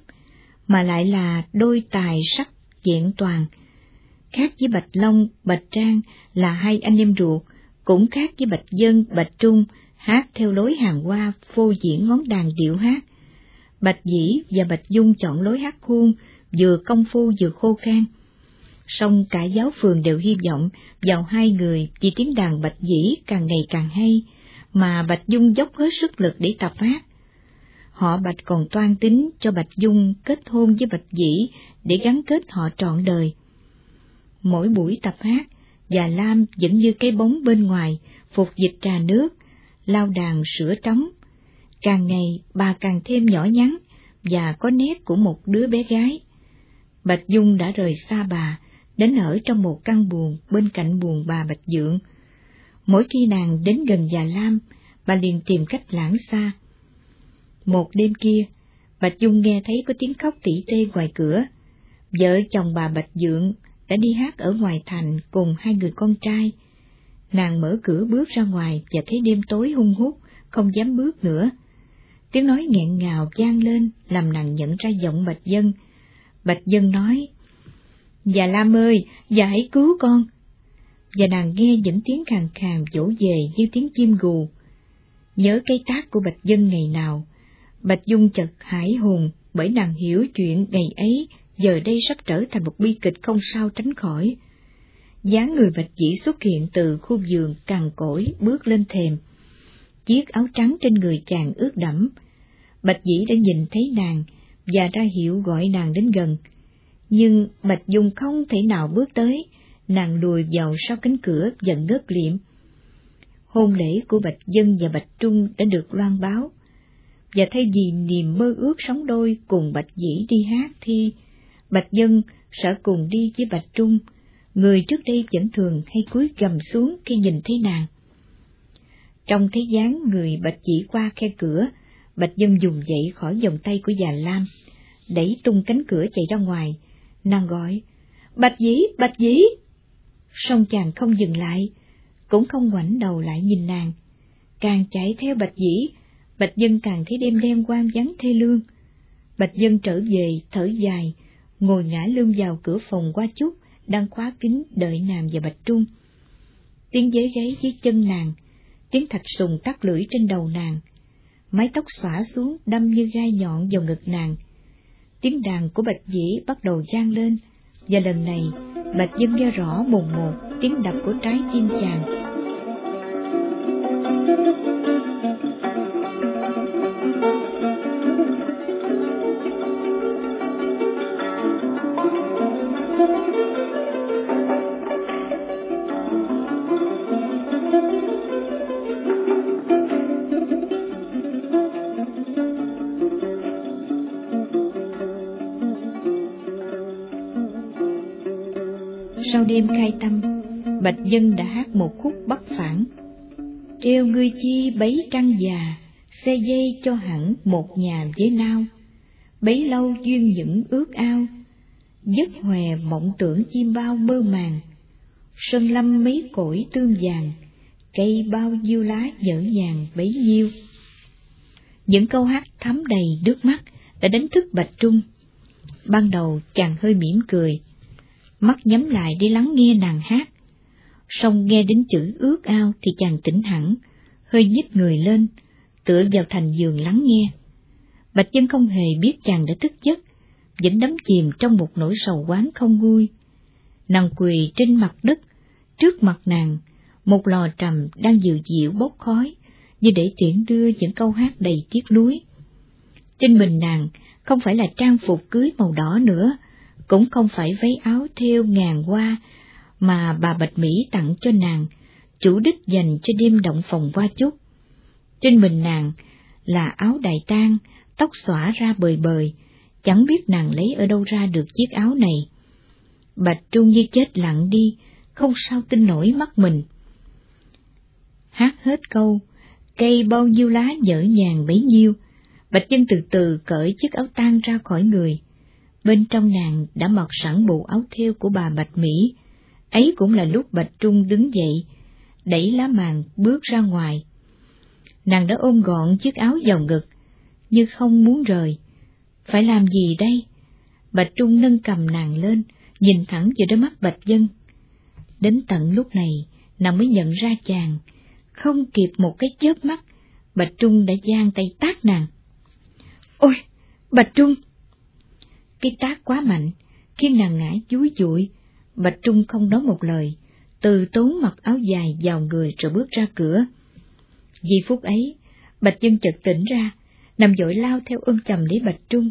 S2: mà lại là đôi tài sắc diện toàn. Khác với Bạch Long, Bạch Trang là hai anh em ruột, cũng khác với Bạch Dân, Bạch Trung, hát theo lối hàng hoa phô diễn ngón đàn điệu hát. Bạch Dĩ và Bạch Dung chọn lối hát khuôn, vừa công phu vừa khô khan. Song cả giáo phường đều hy vọng vào hai người vì tiếng đàn Bạch Dĩ càng ngày càng hay, mà Bạch Dung dốc hết sức lực để tập hát. Họ Bạch còn toan tính cho Bạch Dung kết hôn với Bạch Dĩ để gắn kết họ trọn đời. Mỗi buổi tập hát, Già Lam vẫn như cái bóng bên ngoài, phục dịch trà nước, lao đàn sửa trống. Càng ngày bà càng thêm nhỏ nhắn và có nét của một đứa bé gái. Bạch Dung đã rời xa bà, đến ở trong một căn buồng bên cạnh buồng bà Bạch Dượng. Mỗi khi nàng đến gần già Lam, bà liền tìm cách lãng xa. Một đêm kia, Bạch Dung nghe thấy có tiếng khóc tỉ tê ngoài cửa. Vợ chồng bà Bạch Dượng đã đi hát ở ngoài thành cùng hai người con trai. Nàng mở cửa bước ra ngoài và thấy đêm tối hung hút, không dám bước nữa. Tiếng nói nghẹn ngào vang lên làm nàng nhận ra giọng Bạch Dân. Bạch Dân nói, Già Lam ơi, già hãy cứu con. Và nàng nghe những tiếng khàn khàn vỗ về như tiếng chim gù. Nhớ cái tác của Bạch Dân ngày nào, Bạch Dung chật hải hùng bởi nàng hiểu chuyện ngày ấy giờ đây sắp trở thành một bi kịch không sao tránh khỏi. dáng người bạch dĩ xuất hiện từ khu giường cằn cỗi bước lên thềm. Chiếc áo trắng trên người chàng ướt đẫm. Bạch dĩ đã nhìn thấy nàng và ra hiệu gọi nàng đến gần. Nhưng Bạch Dung không thể nào bước tới, nàng lùi vào sau cánh cửa giận ngớt liệm. Hôn lễ của Bạch Dân và Bạch Trung đã được loan báo, và thay vì niềm mơ ước sống đôi cùng Bạch Dĩ đi hát thi. Bạch Dân sợ cùng đi với Bạch Trung, người trước đây vẫn thường hay cúi gầm xuống khi nhìn thấy nàng. Trong thế dáng người Bạch chỉ qua khe cửa, Bạch Dân dùng dậy khỏi vòng tay của già Lam, đẩy tung cánh cửa chạy ra ngoài, nàng gọi, Bạch Dĩ, Bạch Dĩ! Song chàng không dừng lại, cũng không ngoảnh đầu lại nhìn nàng. Càng chạy theo Bạch Dĩ, Bạch Dân càng thấy đêm đen quang vắng thê lương. Bạch Dân trở về, thở dài, ngồi ngã lưng vào cửa phòng qua chút, đang khóa kín đợi nàng và Bạch Trung. Tiếng giấy gáy dưới chân nàng, tiếng thạch sùng tắt lưỡi trên đầu nàng, mái tóc xõa xuống đâm như gai nhọn vào ngực nàng. Tiếng đàn của Bạch Dĩ bắt đầu gian lên, và lần này Bạch Dâm nghe rõ mùng một tiếng đập của trái tim chàng. Sau Dân đã hát một khúc bắc phản. Treo ngươi chi bấy trăng già, xe dây cho hẳn một nhà với nao. Bấy lâu duyên những ước ao, giấc hòe mộng tưởng chim bao mơ màng. Sơn lâm mấy cõi tương vàng, cây bao nhiêu lá dở dàng bấy nhiêu. Những câu hát thắm đầy nước mắt đã đánh thức Bạch Trung. Ban đầu chàng hơi mỉm cười, mắt nhắm lại để lắng nghe nàng hát song nghe đến chữ ước ao thì chàng tỉnh hẳn, hơi nhích người lên, tựa vào thành giường lắng nghe. Bạch Dân không hề biết chàng đã thức giấc, vẫn đắm chìm trong một nỗi sầu quán không nguôi. Nàng quỳ trên mặt đất, trước mặt nàng, một lò trầm đang dịu dịu bốc khói, như để tiễn đưa những câu hát đầy tiếc nuối. Trên mình nàng không phải là trang phục cưới màu đỏ nữa, cũng không phải váy áo thêu ngàn hoa mà bà Bạch Mỹ tặng cho nàng, chủ đích dành cho đêm động phòng qua chút. Trên mình nàng là áo đại tang, tóc xõa ra bời bời, chẳng biết nàng lấy ở đâu ra được chiếc áo này. Bạch Trung như chết lặng đi, không sao tin nổi mắt mình. Hát hết câu, cây bao nhiêu lá dở nhàng bấy nhiêu, Bạch Chân từ từ cởi chiếc áo tang ra khỏi người. Bên trong nàng đã mặc sẵn bộ áo thêu của bà Bạch Mỹ, ấy cũng là lúc Bạch Trung đứng dậy, đẩy lá màn bước ra ngoài. Nàng đã ôm gọn chiếc áo vào ngực, như không muốn rời. Phải làm gì đây? Bạch Trung nâng cầm nàng lên, nhìn thẳng vào đôi mắt Bạch Dân. Đến tận lúc này, nàng mới nhận ra chàng, không kịp một cái chớp mắt, Bạch Trung đã giang tay tát nàng. Ôi, Bạch Trung! Cái tác quá mạnh, khiến nàng ngã dúi dụi, Bạch Trung không nói một lời, từ tốn mặc áo dài vào người rồi bước ra cửa. Vì phút ấy, Bạch Dân chợt tỉnh ra, nằm dội lao theo ôm chầm lấy Bạch Trung.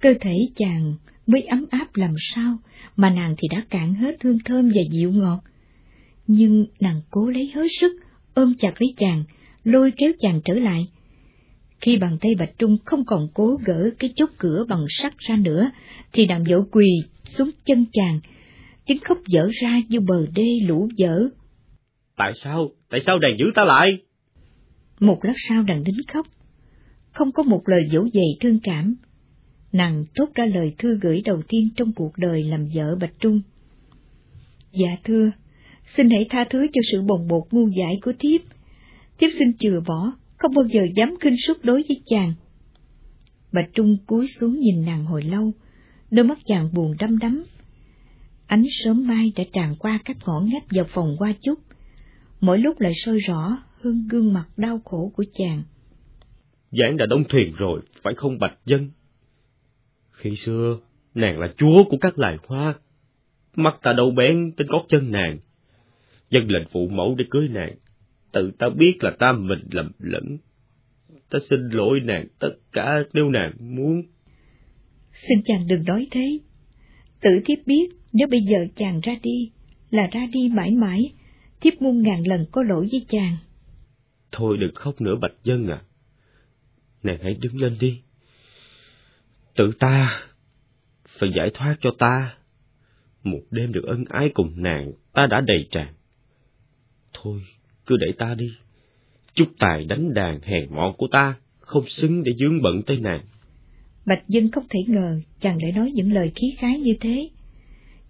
S2: Cơ thể chàng mới ấm áp làm sao, mà nàng thì đã cạn hết hương thơm và dịu ngọt. Nhưng nàng cố lấy hết sức, ôm chặt lấy chàng, lôi kéo chàng trở lại. Khi bàn tay Bạch Trung không còn cố gỡ cái chốt cửa bằng sắt ra nữa, thì nàng dỗ quỳ xuống chân chàng, tiếng khóc dở ra như bờ đê lũ dở.
S3: Tại sao? Tại sao đàn giữ ta lại?
S2: Một lát sau nàng đến khóc, không có một lời dỗ dày thương cảm. Nàng thốt ra lời thư gửi đầu tiên trong cuộc đời làm vợ Bạch Trung. Dạ thưa, xin hãy tha thứ cho sự bồng bột ngu dại của thiếp. Thiếp xin chừa bỏ, không bao giờ dám kinh súc đối với chàng. Bạch Trung cúi xuống nhìn nàng hồi lâu, đôi mắt chàng buồn đăm đắm. Ánh sớm mai đã tràn qua các ngõ ngách vào phòng qua chút, mỗi lúc lại sôi rõ hơn gương mặt đau khổ của chàng.
S3: Giảng đã đông thuyền rồi, phải không Bạch Dân? Khi xưa, nàng là chúa của các loài hoa, mắt ta đâu bén trên gót chân nàng. Dân lệnh phụ mẫu để cưới nàng, tự ta biết là ta mình lầm lẫn. Ta xin lỗi nàng tất cả nếu nàng muốn.
S2: Xin chàng đừng nói thế. Tự thiếp biết nếu bây giờ chàng ra đi, là ra đi mãi mãi, thiếp muôn ngàn lần có lỗi với chàng.
S3: Thôi đừng khóc nữa Bạch Dân à. Nàng hãy đứng lên đi. Tự ta, phải giải thoát cho ta. Một đêm được ân ái cùng nàng, ta đã đầy tràn. Thôi, cứ để ta đi. Chút tài đánh đàn hèn mọn của ta, không xứng để dướng bận tới nàng.
S2: Bạch Dân không thể ngờ chàng lại nói những lời khí khái như thế.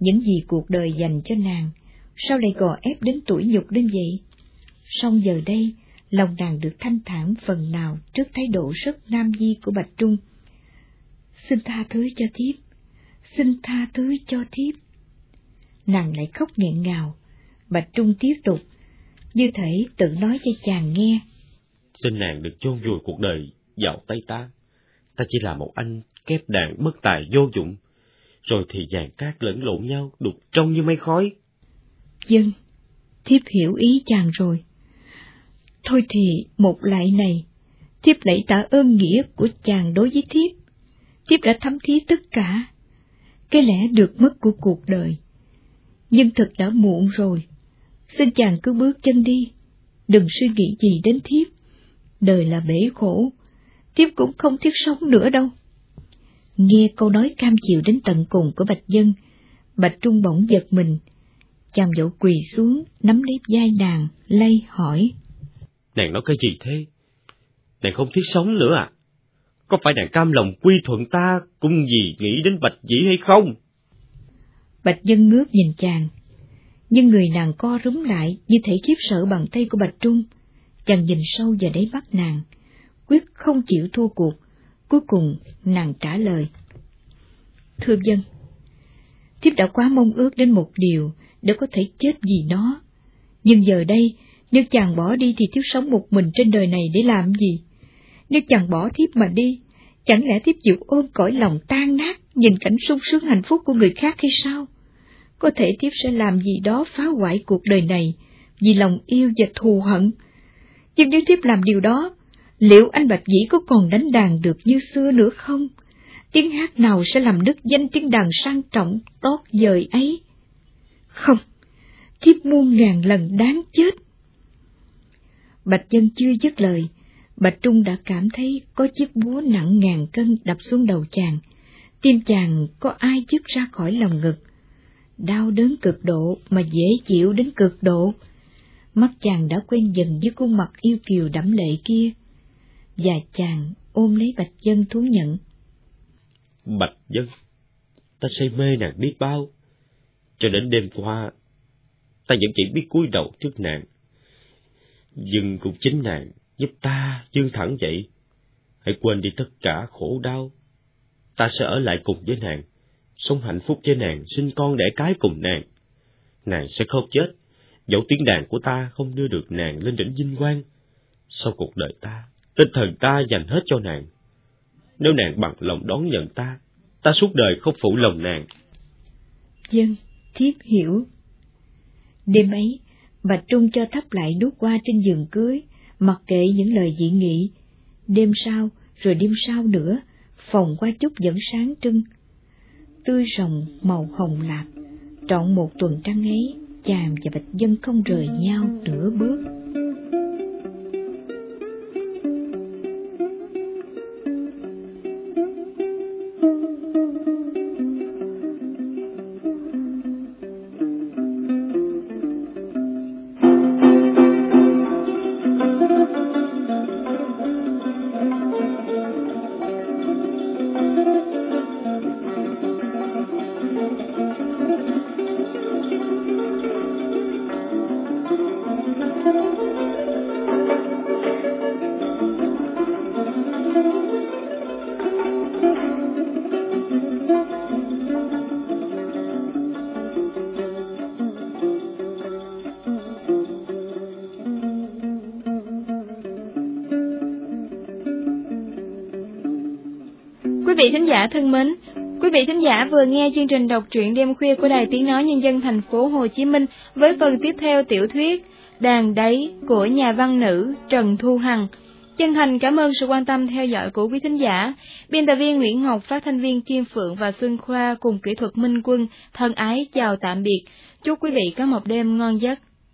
S2: Những gì cuộc đời dành cho nàng, sao lại gò ép đến tuổi nhục đến vậy? Song giờ đây, lòng nàng được thanh thản phần nào trước thái độ rất nam di của Bạch Trung. Xin tha thứ cho thiếp, xin tha thứ cho thiếp. Nàng lại khóc nghẹn ngào, Bạch Trung tiếp tục, như thể tự nói cho chàng nghe.
S3: Xin nàng được chôn vùi cuộc đời vào tay ta. Ta chỉ là một anh kép đạn bất tài vô dụng, rồi thì vàng cát lẫn lộn nhau, đục trong như mây khói.
S2: Dân, thiếp hiểu ý chàng rồi. Thôi thì một lại này, thiếp lạy tạ ơn nghĩa của chàng đối với thiếp. Thiếp đã thấm thí tất cả, cái lẽ được mất của cuộc đời. Nhưng thật đã muộn rồi, xin chàng cứ bước chân đi, đừng suy nghĩ gì đến thiếp. Đời là bể khổ, thiếp cũng không thiết sống nữa đâu. Nghe câu nói cam chịu đến tận cùng của Bạch Dân, Bạch Trung bỗng giật mình, chàng dỗ quỳ xuống, nắm lấy vai nàng, lay hỏi.
S3: Nàng nói cái gì thế? Nàng không thiết sống nữa à? Có phải nàng cam lòng quy thuận ta cũng gì nghĩ đến Bạch Dĩ hay không?
S2: Bạch Dân ngước nhìn chàng, nhưng người nàng co rúm lại như thể khiếp sợ bằng tay của Bạch Trung. Chàng nhìn sâu vào đáy mắt nàng, quyết không chịu thua cuộc. Cuối cùng, nàng trả lời. Thưa dân, thiếp đã quá mong ước đến một điều để có thể chết vì nó. Nhưng giờ đây, nếu chàng bỏ đi thì thiếp sống một mình trên đời này để làm gì? Nếu chàng bỏ thiếp mà đi, chẳng lẽ thiếp chịu ôm cõi lòng tan nát, nhìn cảnh sung sướng hạnh phúc của người khác hay sao? Có thể thiếp sẽ làm gì đó phá hoại cuộc đời này, vì lòng yêu và thù hận. Nhưng nếu thiếp làm điều đó, liệu anh Bạch Dĩ có còn đánh đàn được như xưa nữa không? Tiếng hát nào sẽ làm đức danh tiếng đàn sang trọng, tót dời ấy? Không, thiếp muôn ngàn lần đáng chết. Bạch Dân chưa dứt lời, Bạch Trung đã cảm thấy có chiếc búa nặng ngàn cân đập xuống đầu chàng. Tim chàng có ai dứt ra khỏi lòng ngực. Đau đớn cực độ mà dễ chịu đến cực độ. Mắt chàng đã quen dần với khuôn mặt yêu kiều đẫm lệ kia. Và chàng ôm lấy Bạch Dân thú nhận.
S3: Bạch Dân, ta say mê nàng biết bao. Cho đến đêm qua, ta vẫn chỉ biết cúi đầu trước nàng. Nhưng cũng chính nàng giúp ta dương thẳng dậy. Hãy quên đi tất cả khổ đau. Ta sẽ ở lại cùng với nàng, sống hạnh phúc với nàng, sinh con đẻ cái cùng nàng. Nàng sẽ không chết, dẫu tiếng đàn của ta không đưa được nàng lên đỉnh vinh quang. Sau cuộc đời ta, tinh thần ta dành hết cho nàng. Nếu nàng bằng lòng đón nhận ta, ta suốt đời không phụ lòng nàng.
S2: Dân, thiếp hiểu. Đêm ấy, Bạch Trung cho thắp lại đốt qua trên giường cưới, mặc kệ những lời dị nghị. Đêm sau, rồi đêm sau nữa, phòng qua chút vẫn sáng trưng. Tươi rồng màu hồng lạc, trọn một tuần trăng ấy, chàng và Bạch Dân không rời nhau nửa bước.
S1: Thân mến, quý vị thính giả vừa nghe chương trình đọc truyện đêm khuya của Đài Tiếng Nói Nhân dân thành phố Hồ Chí Minh với phần tiếp theo tiểu thuyết Đàn đáy của nhà văn nữ Trần Thu Hằng. Chân thành cảm ơn sự quan tâm theo dõi của quý thính giả. Biên tập viên Nguyễn Ngọc, phát thanh viên Kim Phượng và Xuân Khoa cùng kỹ thuật Minh Quân thân ái chào tạm biệt. Chúc quý vị có một đêm ngon giấc.